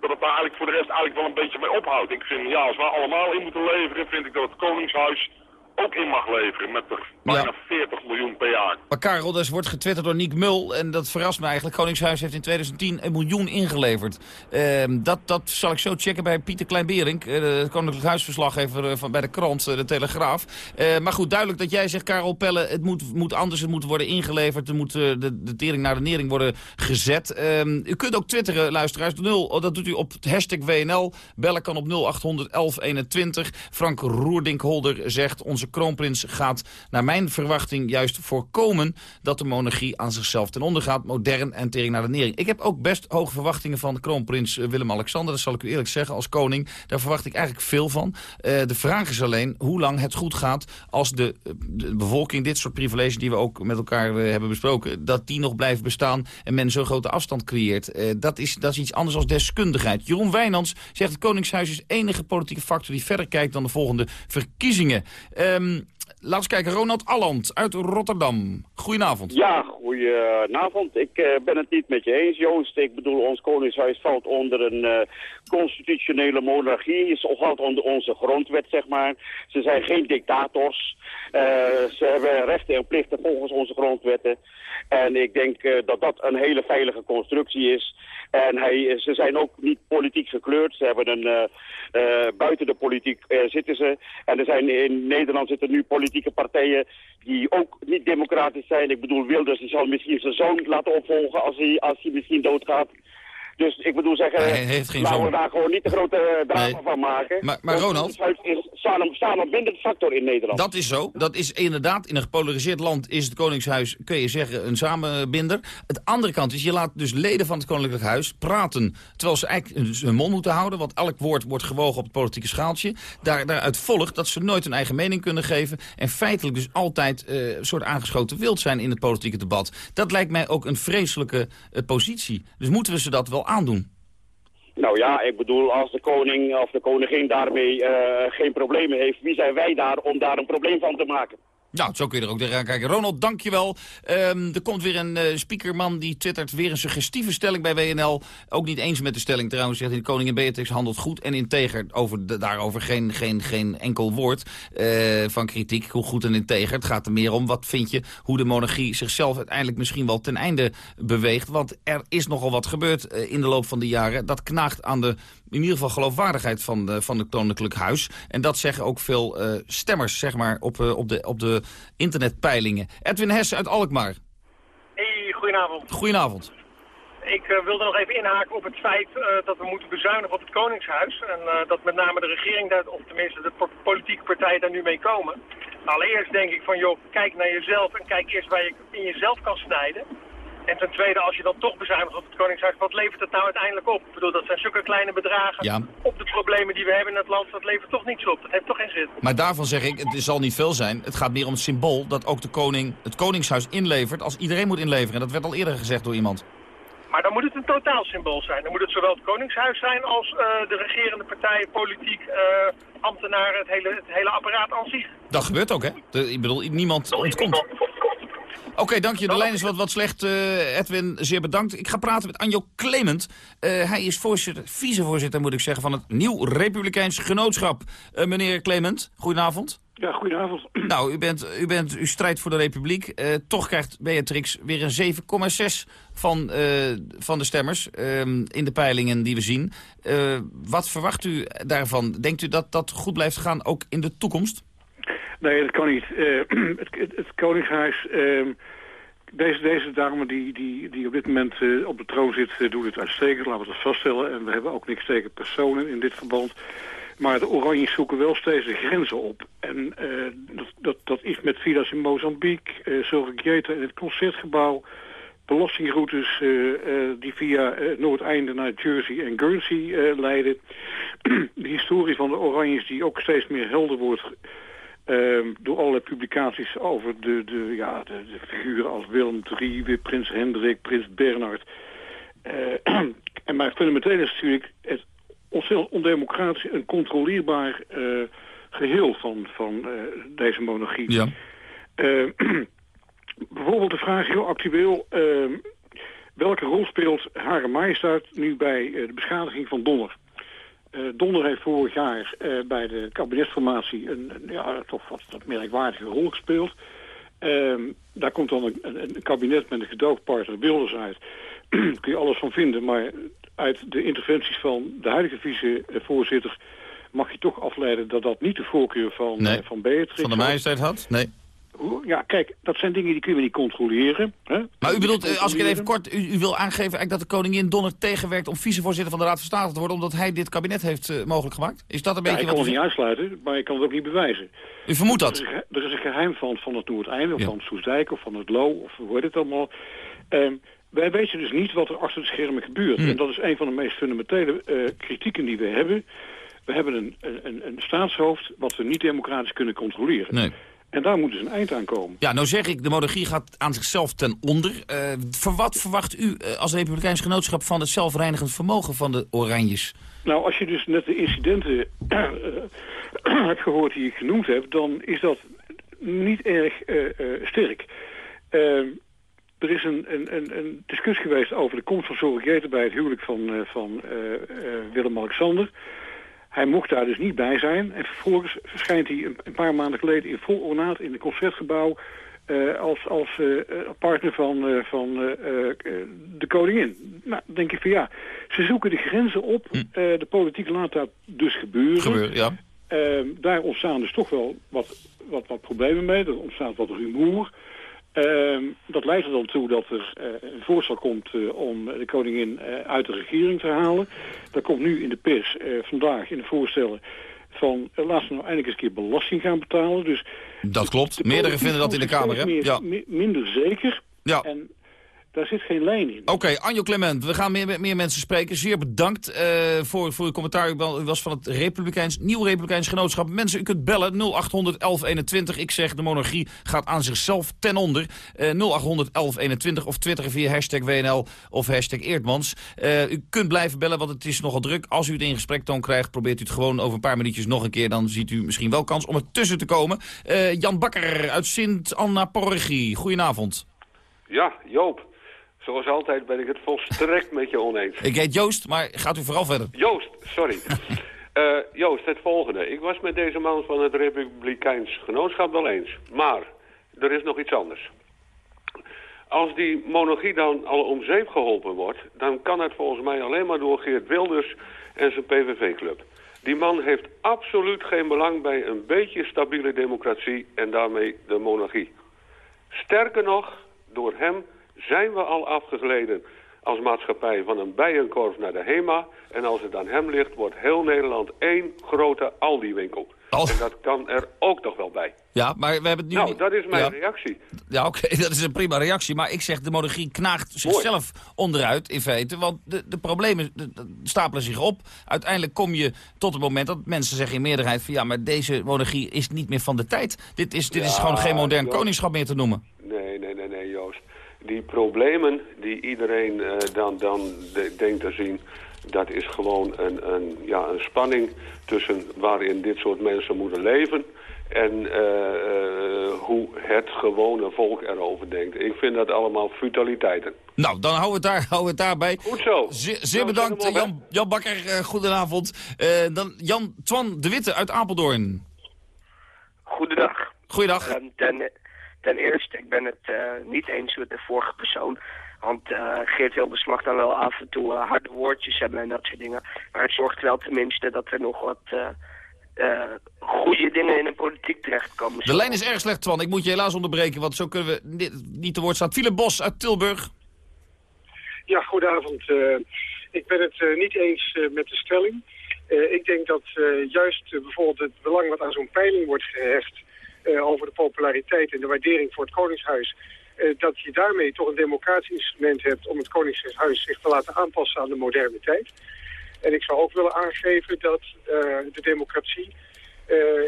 dat het daar eigenlijk voor de rest eigenlijk wel een beetje mee ophoudt. Ik vind, ja, als we allemaal in moeten leveren, vind ik dat het koningshuis ook in mag leveren met bijna 40 miljoen per jaar.
Maar Karel, dus wordt getwitterd door Niek Mul en dat verrast me eigenlijk. Koningshuis heeft in 2010 een miljoen ingeleverd. Uh, dat, dat zal ik zo checken bij Pieter Kleinberink, uh, de Koninklijk Huisverslaggever uh, van, bij de krant, uh, de Telegraaf. maar goed, duidelijk dat jij zegt, Karel Pelle, het moet, moet anders, het moet worden ingeleverd, er moet de, de tering naar de nering worden gezet. Ehm, u kunt ook twitteren, luisteraars, nul, dat doet u op hashtag WNL. Bellen kan op 0800 1121. Frank Roerdink-Holder zegt, onze kroonprins gaat naar mijn verwachting juist voorkomen dat de monarchie aan zichzelf ten onder gaat, modern en tering naar de nering. Ik heb ook best hoge verwachtingen van kroonprins eh, Willem-Alexander, dat zal ik u eerlijk zeggen, als koning. Daar verwacht ik eigenlijk veel van. Uh, de vraag is alleen hoe lang het goed gaat als de, de bevolking dit soort privileges die we ook met elkaar hebben besproken, dat die nog blijven bestaan en men zo'n grote afstand creëert. Dat, is, dat is iets anders als deskundigheid. Jeroen Wijnands zegt het Koningshuis is enige politieke factor die verder kijkt dan de volgende verkiezingen. Um, laten we kijken, Ronald Alland uit Rotterdam. Goedenavond.
Ja, goedenavond. Ik uh, ben het niet met je eens, Joost. Ik bedoel, ons Koningshuis valt onder een uh, constitutionele monarchie. Is valt onder onze grondwet, zeg maar. Ze zijn geen dictators. Uh, ze hebben rechten en plichten volgens onze grondwetten. En ik denk dat dat een hele veilige constructie is. En hij, ze zijn ook niet politiek gekleurd. Ze hebben een, uh, uh, buiten de politiek uh, zitten ze. En er zijn in Nederland zitten nu politieke partijen die ook niet democratisch zijn. Ik bedoel, Wilders die zal misschien zijn zoon laten opvolgen als hij, als hij misschien doodgaat. Dus ik bedoel zeggen,
hij heeft geen
laten we daar gewoon niet de grote drama nee. van maken.
Maar, maar Ronald...
Het is samen, samenbindend factor in Nederland.
Dat is zo. Dat is inderdaad, in een gepolariseerd land is het Koningshuis, kun je zeggen, een samenbinder. Het andere kant is, je laat dus leden van het Koninklijk Huis praten... terwijl ze eigenlijk hun mond moeten houden, want elk woord wordt gewogen op het politieke schaaltje. Daar, daaruit volgt dat ze nooit hun eigen mening kunnen geven... en feitelijk dus altijd uh, een soort aangeschoten wild zijn in het politieke debat. Dat lijkt mij ook een vreselijke uh, positie. Dus moeten we ze dat wel aandoen?
Nou ja, ik bedoel, als de koning of de koningin daarmee uh, geen problemen heeft, wie zijn wij daar om daar een probleem van te maken?
Nou, zo kun je er ook tegenaan kijken. Ronald, dankjewel. Um, er komt weer een uh, speakerman die twittert weer een suggestieve stelling bij WNL. Ook niet eens met de stelling trouwens. Zegt hij, de koningin Beatrix handelt goed en integer. Over daarover geen, geen, geen enkel woord uh, van kritiek. Hoe goed en integer. Het gaat er meer om, wat vind je, hoe de monarchie zichzelf uiteindelijk misschien wel ten einde beweegt. Want er is nogal wat gebeurd uh, in de loop van de jaren. Dat knaagt aan de in ieder geval geloofwaardigheid van, de, van het Koninklijk Huis. En dat zeggen ook veel uh, stemmers, zeg maar, op, uh, op, de, op de internetpeilingen. Edwin Hess uit Alkmaar.
Hey, goedenavond.
Goedenavond.
Ik uh, wilde nog even inhaken op het feit dat we moeten bezuinigen op het Koningshuis. En dat met name de regering, daar, of tenminste de politieke partijen daar nu mee komen. Allereerst denk ik van, joh, kijk naar jezelf en kijk eerst waar je in jezelf kan snijden. En ten tweede, als je dan toch bezuinigt op het Koningshuis, wat levert het nou uiteindelijk op? Ik bedoel, dat zijn zulke kleine bedragen
Ja.
op de problemen die we hebben in het land. Dat levert toch niets op. Dat heeft toch geen zin.
Maar daarvan zeg ik, het zal niet veel zijn. Het gaat meer om het symbool dat ook de koning het koningshuis inlevert als iedereen moet inleveren. En dat werd al eerder gezegd door iemand.
Maar dan moet het een totaalsymbool zijn. Dan moet het zowel het Koningshuis zijn als eh, de regerende partijen, politiek, eh, ambtenaren, het hele, het hele apparaat aan zich.
Dat gebeurt ook, hè? De- ik bedoel, niemand ontkomt. Oké, dank je. De lijn is wat, wat slecht. eh, Edwin, zeer bedankt. Ik ga praten met Anjo Clement. Eh, hij is voorzitter, vicevoorzitter, moet ik zeggen, van het Nieuw Republikeins Genootschap. Eh, meneer Clement, goedenavond.
Ja, goedenavond.
Nou, u, bent, u, bent, u strijdt voor de Republiek. Toch krijgt Beatrix weer een 7,6 van, van de stemmers ehm, in de peilingen die we zien. Wat verwacht u daarvan? Denkt u dat dat goed blijft gaan ook in de toekomst?
Nee, dat kan niet. Eh, het, het, Koningshuis, ehm, deze, deze dame die, die, die op dit moment eh, op de troon zit, eh, doet het uitstekend, laten we dat vaststellen. En we hebben ook niks tegen personen in dit verband. Maar de Oranjes zoeken wel steeds de grenzen op. En dat, dat, dat is met villa's in Mozambique, uh, Zorgeta in het Concertgebouw... belastingroutes die via Noordeinde naar Jersey en Guernsey leiden. de historie van de Oranjes die ook steeds meer helder wordt... Ehm, door allerlei publicaties over de, de, ja, de, de figuren als Willem III, Prins Hendrik, Prins Bernhard. Eh, en maar fundamenteel is natuurlijk het ontzettend ondemocratisch en controleerbaar eh, geheel van, van eh, deze monarchie.
Ja.
Eh, bijvoorbeeld de vraag heel actueel... ehm, welke rol speelt Hare Majesteit nu bij de beschadiging van Donner? Eh, Donner heeft vorig jaar eh, bij de kabinetsformatie een, ja, toch wat, wat merkwaardige rol gespeeld. Ehm, daar komt dan een, een, kabinet met een gedoogpartner Wilders uit. Kun je alles van vinden, maar uit de interventies van de huidige vicevoorzitter mag je toch afleiden dat dat niet de voorkeur van,
Nee.
eh, van Beatrix
Van de majesteit had? Nee.
Ja, kijk, dat zijn dingen die kunnen we niet controleren. Hè?
Maar u bedoelt, eh, als ik het even kort, u, u wil aangeven eigenlijk dat de koningin Donner tegenwerkt om vicevoorzitter van de Raad van State te worden, omdat hij dit kabinet heeft eh, mogelijk gemaakt? Is dat een
Ja,
beetje
ik kan
wat
het
u
niet uitsluiten, maar ik kan het ook niet bewijzen.
U vermoedt dat?
Er is, een ge- er is een geheim van, van het Noordeinde, of
Ja.
van Soesdijk, of van het Lo, of hoe heet het allemaal. Ehm, wij weten dus niet wat er achter de schermen gebeurt.
Hmm.
En dat is een van de meest fundamentele eh, kritieken die we hebben. We hebben een, een, een staatshoofd wat we niet democratisch kunnen controleren.
Nee.
En daar moet dus een eind aan komen.
Ja, nou zeg ik, de monarchie gaat aan zichzelf ten onder. Eh, voor wat verwacht u eh, als Republikeins Genootschap van het zelfreinigend vermogen van de Oranjes?
Nou, als je dus net de incidenten eh, hebt gehoord die ik genoemd heb... dan is dat niet erg sterk. Er is een, een, een, een discussie geweest over de komst van Zorgeten... bij het huwelijk van, van Willem-Alexander. Hij mocht daar dus niet bij zijn. En vervolgens verschijnt hij een, paar maanden geleden in vol ornaat... in het Concertgebouw... eh, als, als eh, eh, partner van, eh, van de koningin. Nou, dan denk ik van ja, ze zoeken de grenzen op. Eh, de politiek laat dat dus gebeuren.
Gebeuren, ja.
Ehm, daar ontstaan dus toch wel wat, wat, wat problemen mee. Er ontstaat wat rumoer. Ehm, dat leidt er dan toe dat er eh, een voorstel komt eh, om de koningin eh, uit de regering te halen. Dat komt nu in de pers vandaag in de voorstellen van laten we nou eindelijk eens een keer belasting gaan betalen. Dus
Dat klopt. Meerdere vinden dat in de Kamer, hè? Ja.
Minder zeker.
Ja.
En daar zit geen lijn in.
Oké, Anjo Clement, we gaan meer, met meer mensen spreken. Zeer bedankt eh, voor, voor uw commentaar. U was van het Republikeins, Nieuw Republikeins Genootschap. Mensen, u kunt bellen 0800 1121. Ik zeg, de monarchie gaat aan zichzelf ten onder. Eh 0800 1121 of twitteren via hashtag WNL of hashtag Eerdmans. Eh, u kunt blijven bellen, want het is nogal druk. Als u het in gesprek toon krijgt, probeert u het gewoon over een paar minuutjes nog een keer. Dan ziet u misschien wel kans om er tussen te komen. Eh, Jan Bakker uit Sint-Anna Porregie. Goedenavond.
Ja, Joop. Zoals altijd ben ik het volstrekt met je oneens.
Ik heet Joost, maar gaat u vooral verder.
Joost, sorry. Eh, Joost, het volgende. Ik was met deze man van het Republikeins Genootschap wel eens. Maar er is nog iets anders. Als die monarchie dan al om zeep geholpen wordt... dan kan het volgens mij alleen maar door Geert Wilders en zijn PVV-club. Die man heeft absoluut geen belang bij een beetje stabiele democratie... en daarmee de monarchie. Sterker nog, door hem zijn we al afgegleden als maatschappij van een bijenkorf naar de HEMA. En als het aan hem ligt, wordt heel Nederland één grote Aldi-winkel.
Oh.
En dat kan er ook nog wel bij.
Ja, maar we hebben het nu
Nou, dat is mijn
Ja.
reactie.
Ja, oké, dat is een prima reactie. Maar ik zeg, de monarchie knaagt zichzelf onderuit in feite. Want de, de problemen de- de stapelen zich op. Uiteindelijk kom je tot het moment dat mensen zeggen in meerderheid... van ja, maar deze monarchie is niet meer van de tijd. Dit is, dit is gewoon geen modern koningschap meer te noemen.
Nee. Die problemen die iedereen eh, dan, dan de- denkt te zien... dat is gewoon een, een, ja, een spanning tussen waarin dit soort mensen moeten leven... en eh, eh, hoe het gewone volk erover denkt. Ik vind dat allemaal futiliteiten.
Nou, dan houden we het, daar, houden we het daarbij.
Goed zo.
Zeer, zeer
Nou,
bedankt,
op.
Jan, Jan Bakker. goedenavond. Eh, dan Jan Twan de Witte uit Apeldoorn.
Goedendag.
Goeiedag.
Ten, ten eerste, ik ben het eh, niet eens met de vorige persoon. Want eh, Geert Wilders mag dan wel af en toe eh, harde woordjes hebben en dat soort dingen. Maar het zorgt wel tenminste dat er nog wat goede dingen in de politiek terechtkomen.
De lijn is erg slecht, Twan. Ik moet je helaas onderbreken, want zo kunnen we ni- niet te woord staan. Philip Bos uit Tilburg.
Ja, goedenavond. Eh, ik ben het eh, niet eens met de stelling. Eh, ik denk dat eh, juist bijvoorbeeld het belang wat aan zo'n peiling wordt gehecht... eh, over de populariteit en de waardering voor het Koningshuis... eh, dat je daarmee toch een democratisch instrument hebt om het Koningshuis zich te laten aanpassen aan de moderne tijd. En ik zou ook willen aangeven dat eh, de democratie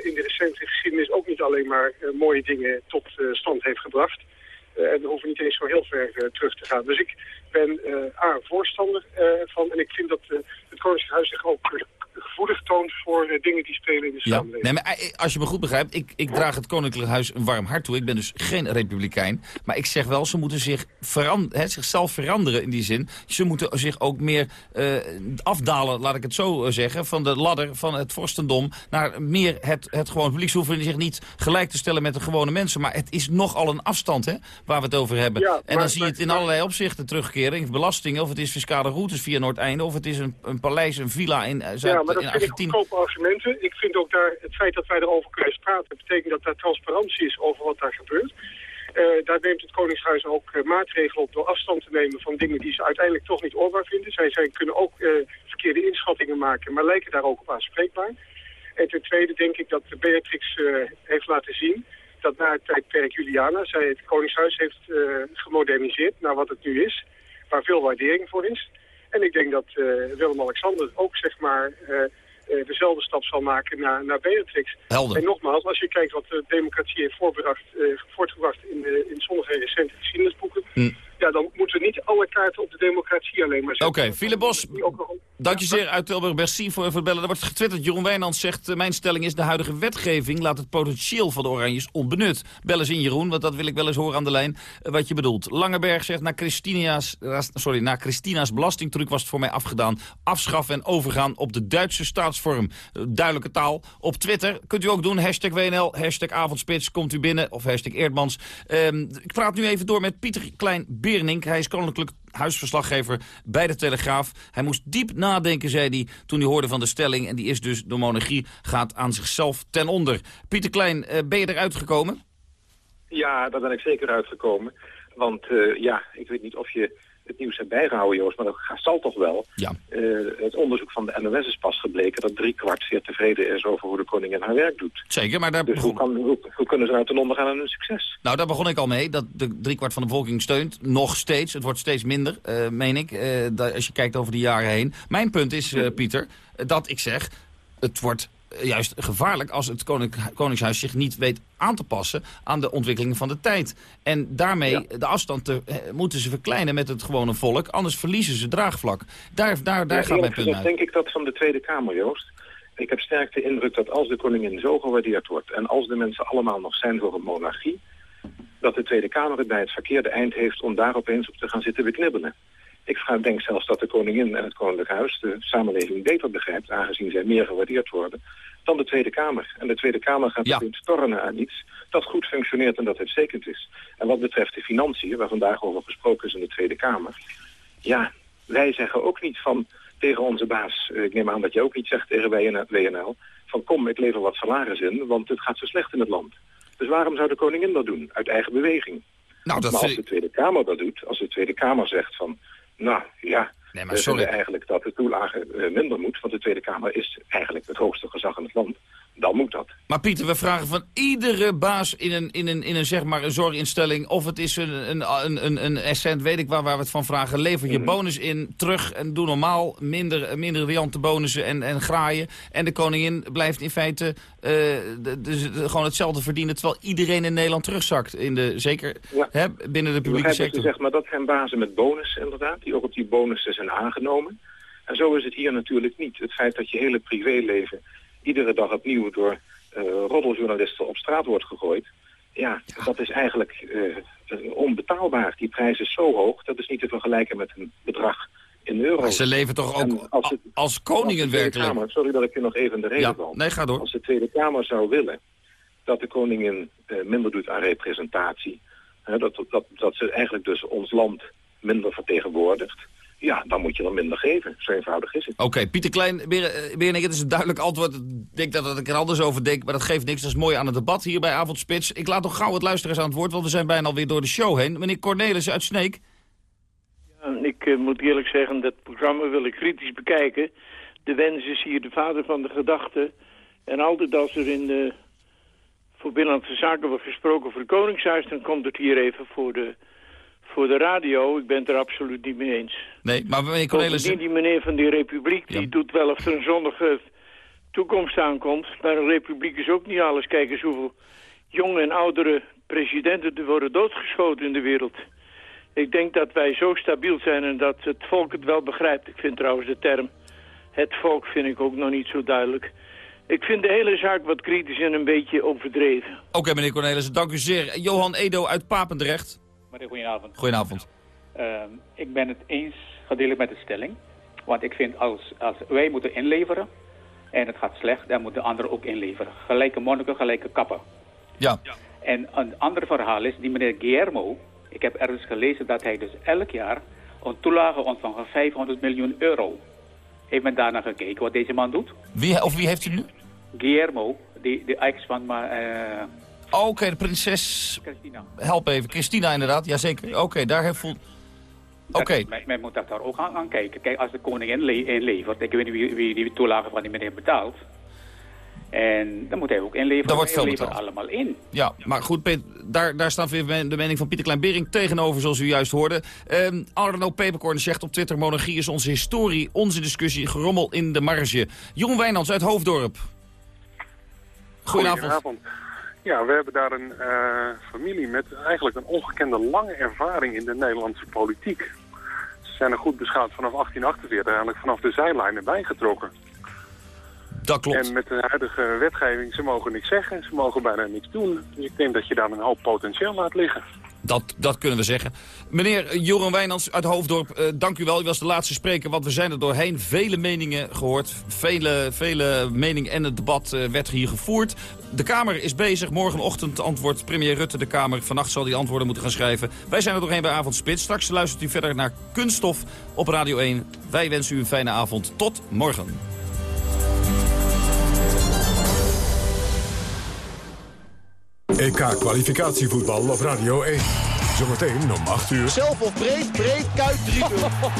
in de recente geschiedenis ook niet alleen maar mooie dingen tot stand heeft gebracht. En we hoeven niet eens zo heel ver terug te gaan. Dus ik ben eh A, voorstander van. En ik vind dat het Koningshuis zich ook gevoelig toont voor eh, dingen die spelen in de
Ja,
samenleving.
nee, maar eh, als je me goed begrijpt, ik, ik draag het Koninklijk Huis een warm hart toe. Ik ben dus geen republikein. Maar ik zeg wel, ze moeten zich hè, zichzelf veranderen in die zin. Ze moeten zich ook meer eh, afdalen, laat ik het zo zeggen, van de ladder van het vorstendom naar meer het, het gewoon publiek. Ze hoeven zich niet gelijk te stellen met de gewone mensen. Maar het is nogal een afstand hè, waar we het over hebben.
Ja,
en dan
maar-
zie je het in
maar-
allerlei opzichten terugkeren. In belastingen, of het is fiscale routes via Noordeinde, of het is een, een paleis, een villa in Zuid
ja, maar dat
in
ik argumenten. Ik vind ook daar het feit dat wij erover kunnen praten... betekent dat daar transparantie is over wat daar gebeurt. Eh, daar neemt het Koningshuis ook eh, maatregelen op door afstand te nemen van dingen die ze uiteindelijk toch niet oorbaar vinden. Zij, zij kunnen ook eh, verkeerde inschattingen maken, maar lijken daar ook op aanspreekbaar. En ten tweede denk ik dat Beatrix heeft laten zien dat na het tijdperk Juliana zij het Koningshuis heeft gemoderniseerd naar wat het nu is, waar veel waardering voor is. En ik denk dat eh, Willem-Alexander ook zeg maar eh, eh, dezelfde stap zal maken naar, naar Beatrix.
Helder.
En nogmaals, als je kijkt wat de democratie heeft voortgebracht, in, eh, in sommige recente geschiedenisboeken,
Hm.
Ja, dan moeten we niet alle kaarten op de democratie alleen maar zetten.
Oké, Philip Bos, dank je zeer uit Tilburg. Merci voor, voor het bellen. Er wordt getwitterd. Jeroen Wijnands zegt, eh, mijn stelling is de huidige wetgeving laat het potentieel van de Oranjes onbenut. Bel eens in Jeroen, want dat wil ik wel eens horen aan de lijn eh, wat je bedoelt. Langeberg zegt, na Christina's, sorry, na Christina's belastingtruc was het voor mij afgedaan. Afschaffen en overgaan op de Duitse staatsvorm. Eh, Duidelijke taal. Op Twitter kunt u ook doen, hashtag WNL, hashtag avondspits, komt u binnen, of hashtag Eerdmans. Ehm, ik praat nu even door met Pieter Hij is koninklijk huisverslaggever bij de Telegraaf. Hij moest diep nadenken, zei hij, toen hij hoorde van de stelling. En die is dus, de monarchie gaat aan zichzelf ten onder. Pieter Klein, eh, ben je eruit gekomen?
Ja, daar ben ik zeker uitgekomen. Want eh, ja, ik weet niet of je het nieuws hebt bijgehouden, Joost, maar dat zal toch wel.
Ja.
Eh, het onderzoek van de NOS is pas gebleken dat driekwart zeer tevreden is over hoe de koningin haar werk doet.
Zeker, maar daar
Dus hoe, kan, hoe, hoe kunnen ze nou ten onder gaan aan hun succes?
Nou, daar begon ik al mee, dat de driekwart van de bevolking steunt. Nog steeds, het wordt steeds minder, eh, meen ik, eh, als je kijkt over de jaren heen. Mijn punt is, Pieter, dat ik zeg, het wordt juist gevaarlijk als het koning, Koningshuis zich niet weet aan te passen aan de ontwikkeling van de tijd. En daarmee de afstand te, eh, moeten ze verkleinen met het gewone volk, anders verliezen ze draagvlak. Daar, daar, daar
Ja,
gaat mijn punt uit.
denk ik dat van de Tweede Kamer, Joost. Ik heb sterk de indruk dat als de koningin zo gewaardeerd wordt... en als de mensen allemaal nog zijn voor een monarchie... dat de Tweede Kamer het bij het verkeerde eind heeft om daar opeens op te gaan zitten beknibbelen. Ik denk zelfs dat de koningin en het koninklijk huis de samenleving beter begrijpt... aangezien zij meer gewaardeerd worden dan de Tweede Kamer. En de Tweede Kamer gaat opeens tornen aan iets dat goed functioneert en dat uitstekend is. En wat betreft de financiën, waar vandaag over gesproken is in de Tweede Kamer... ja, wij zeggen ook niet van tegen onze baas... eh, ik neem aan dat je ook niet zegt tegen WN- WNL... van kom, ik lever wat salaris in, want het gaat zo slecht in het land. Dus waarom zou de koningin dat doen? Uit eigen beweging.
Nou, dat
maar als de Tweede Kamer dat doet, als de Tweede Kamer zegt van... nou, ja,
Nee, maar
We
sorry.
vinden eigenlijk dat de toelage eh, minder moet, want de Tweede Kamer is eigenlijk het hoogste gezag in het land. Dan moet dat.
Maar Pieter, we vragen van iedere baas in een, in een, in een, zeg maar, een zorginstelling... of het is een, een, een, een, een essent, weet ik waar, waar we het van vragen... lever je bonus in, terug en doe normaal, minder, minder riante bonussen en, en graaien. En de koningin blijft in feite eh, de, de- de- gewoon hetzelfde verdienen... terwijl iedereen in Nederland terugzakt, in de, zeker hè, binnen de publieke sector.
zegt, maar dat zijn bazen met bonus inderdaad, die ook op die bonussen zijn aangenomen. En zo is het hier natuurlijk niet. Het feit dat je hele privéleven iedere dag opnieuw door eh roddeljournalisten op straat wordt gegooid... Ja, dat is eigenlijk eh, onbetaalbaar. Die prijs is zo hoog, dat is niet te vergelijken met een bedrag in euro's.
Maar ze leven toch ook
als, het,
als koningen
als
werkelijk.
Kamer, sorry dat ik je nog even de reden
Ja, nee, ga door.
Als de Tweede Kamer zou willen dat de koningin eh, minder doet aan representatie... Hè, dat, dat, dat ze eigenlijk dus ons land minder vertegenwoordigt... ja, dan moet je er minder geven. Zo eenvoudig is het.
Oké, Pieter Klein, Berenik, het is een duidelijk antwoord. Ik denk dat, dat ik er anders over denk, maar dat geeft niks. Dat is mooi aan het debat hier bij Avondspits. Ik laat nog gauw het luisteraars aan het woord, want we zijn bijna alweer door de show heen. Meneer Cornelis uit Sneek.
En ik eh, moet eerlijk zeggen, dat programma wil ik kritisch bekijken. De wens is hier de vader van de gedachte. En altijd als er in de, voor Binnenlandse Zaken wordt gesproken over het Koningshuis... dan komt het hier even voor de, voor de radio. Ik ben het er absoluut niet mee eens.
Nee, maar meneer Cornelis...
Bovendien, die meneer van die republiek, die doet wel of er een zonnige toekomst aankomt. Maar een republiek is ook niet alles. Kijk eens hoeveel jonge en oudere presidenten er worden doodgeschoten in de wereld. Ik denk dat wij zo stabiel zijn en dat het volk het wel begrijpt. Ik vind trouwens de term het volk vind ik ook nog niet zo duidelijk. Ik vind de hele zaak wat kritisch en een beetje overdreven.
Oké, meneer Cornelis, dank u zeer. Johan Edo uit Papendrecht.
Meneer, goedenavond.
Goedenavond.
Ehm, ik ben het eens gedeeltelijk met de stelling. Want ik vind als, als wij moeten inleveren en het gaat slecht, dan moeten de anderen ook inleveren. Gelijke monniken, gelijke kappen.
Ja.
En een ander verhaal is, die meneer Guillermo, ik heb ergens gelezen dat hij dus elk jaar een toelage ontvangt van 500 miljoen euro. Heeft men daarna gekeken wat deze man doet?
Wie, of wie heeft u nu?
Guillermo, die, de ex van... Maar,
Oké, de prinses...
Christina.
Help even. Christina inderdaad, jazeker. Oké, daar heeft vol... Oké.
Men, men moet dat daar ook aan, aan kijken. Kijk, als de koningin le inlevert, ik weet niet wie, wie die toelage van die meneer betaalt. En dan moet hij ook inleveren.
Daar wordt
Hij
veel betaald.
allemaal in.
Ja, maar goed, Peter, daar, daar staat weer de mening van Pieter Klein-Bering tegenover, zoals u juist hoorde. Ehm Arno Peperkorn zegt op Twitter, monarchie is onze historie, onze discussie, gerommel in de marge. Jeroen Wijnands uit Hoofddorp. Goedenavond.
Ja, we hebben daar een eh, familie met eigenlijk een ongekende lange ervaring in de Nederlandse politiek. Ze zijn er goed beschouwd vanaf 1848, eigenlijk vanaf de zijlijnen bijgetrokken.
Dat klopt.
En met de huidige wetgeving, ze mogen niks zeggen, ze mogen bijna niks doen. Dus ik denk dat je daar een hoop potentieel laat liggen.
Dat, dat kunnen we zeggen. Meneer Joran Wijnands uit Hoofddorp, eh, dank u wel. U was de laatste spreker, want we zijn er doorheen. Vele meningen gehoord. Vele, vele meningen en het debat eh, werd hier gevoerd. De Kamer is bezig. Morgenochtend antwoordt premier Rutte de Kamer. Vannacht zal hij antwoorden moeten gaan schrijven. Wij zijn er doorheen bij Avondspits. Straks luistert u verder naar Kunststof op Radio 1. Wij wensen u een fijne avond. Tot morgen.
EK-kwalificatievoetbal op Radio 1. Zometeen om 8 uur.
Zelf of breed, breed, kuit, 3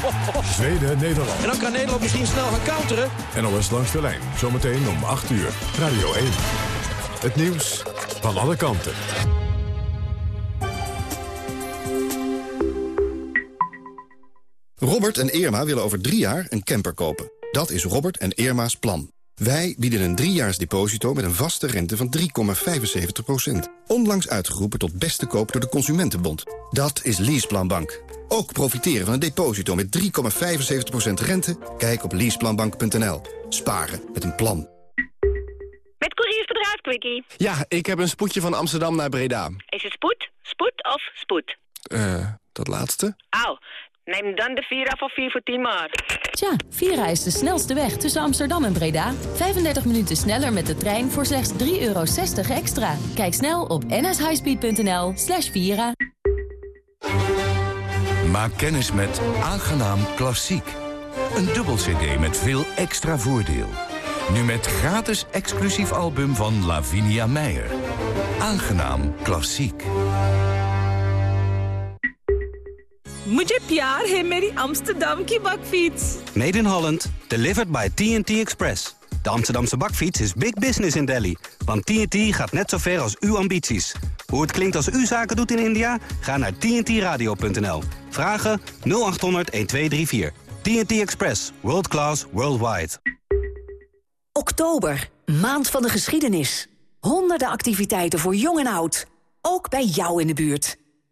Zweden-Nederland.
En dan kan Nederland misschien snel gaan counteren.
NOS langs de lijn. Zometeen om 8 uur. Radio 1. Het nieuws van alle kanten.
Robert en Irma willen over drie jaar een camper kopen. Dat is Robert en Irma's plan. Wij bieden een driejaars deposito met een vaste rente van 3,75%. Onlangs uitgeroepen tot beste koop door de Consumentenbond. Dat is Leaseplanbank. Ook profiteren van een deposito met 3,75% rente? Kijk op leaseplanbank.nl. Sparen met een plan.
Met couriersbedrijf Quickie.
Ja, ik heb een spoedje van Amsterdam naar Breda.
Is het spoed, spoed of spoed?
Eh, dat laatste?
Au, neem dan de Vira van 4 voor 10 maart.
Tja, Vira is de snelste weg tussen Amsterdam en Breda. 35 minuten sneller met de trein voor slechts 3,60 euro extra. Kijk snel op nshighspeed.nl slash Vira.
Maak kennis met Aangenaam Klassiek. Een dubbel cd met veel extra voordeel. Nu met gratis exclusief album van Lavinia Meijer. Aangenaam Klassiek.
मुझे प्यार है मेरी Amsterdam की bakfiets.
Made in Holland, delivered by TNT Express. De Amsterdamse bakfiets is big business in Delhi. Want TNT gaat net zo ver als uw ambities. Hoe het klinkt als u zaken doet in India? Ga naar tntradio.nl. Vragen 0800 1234. TNT Express. World class, worldwide.
Oktober, maand van de geschiedenis. Honderden activiteiten voor jong en oud. Ook bij jou in de buurt.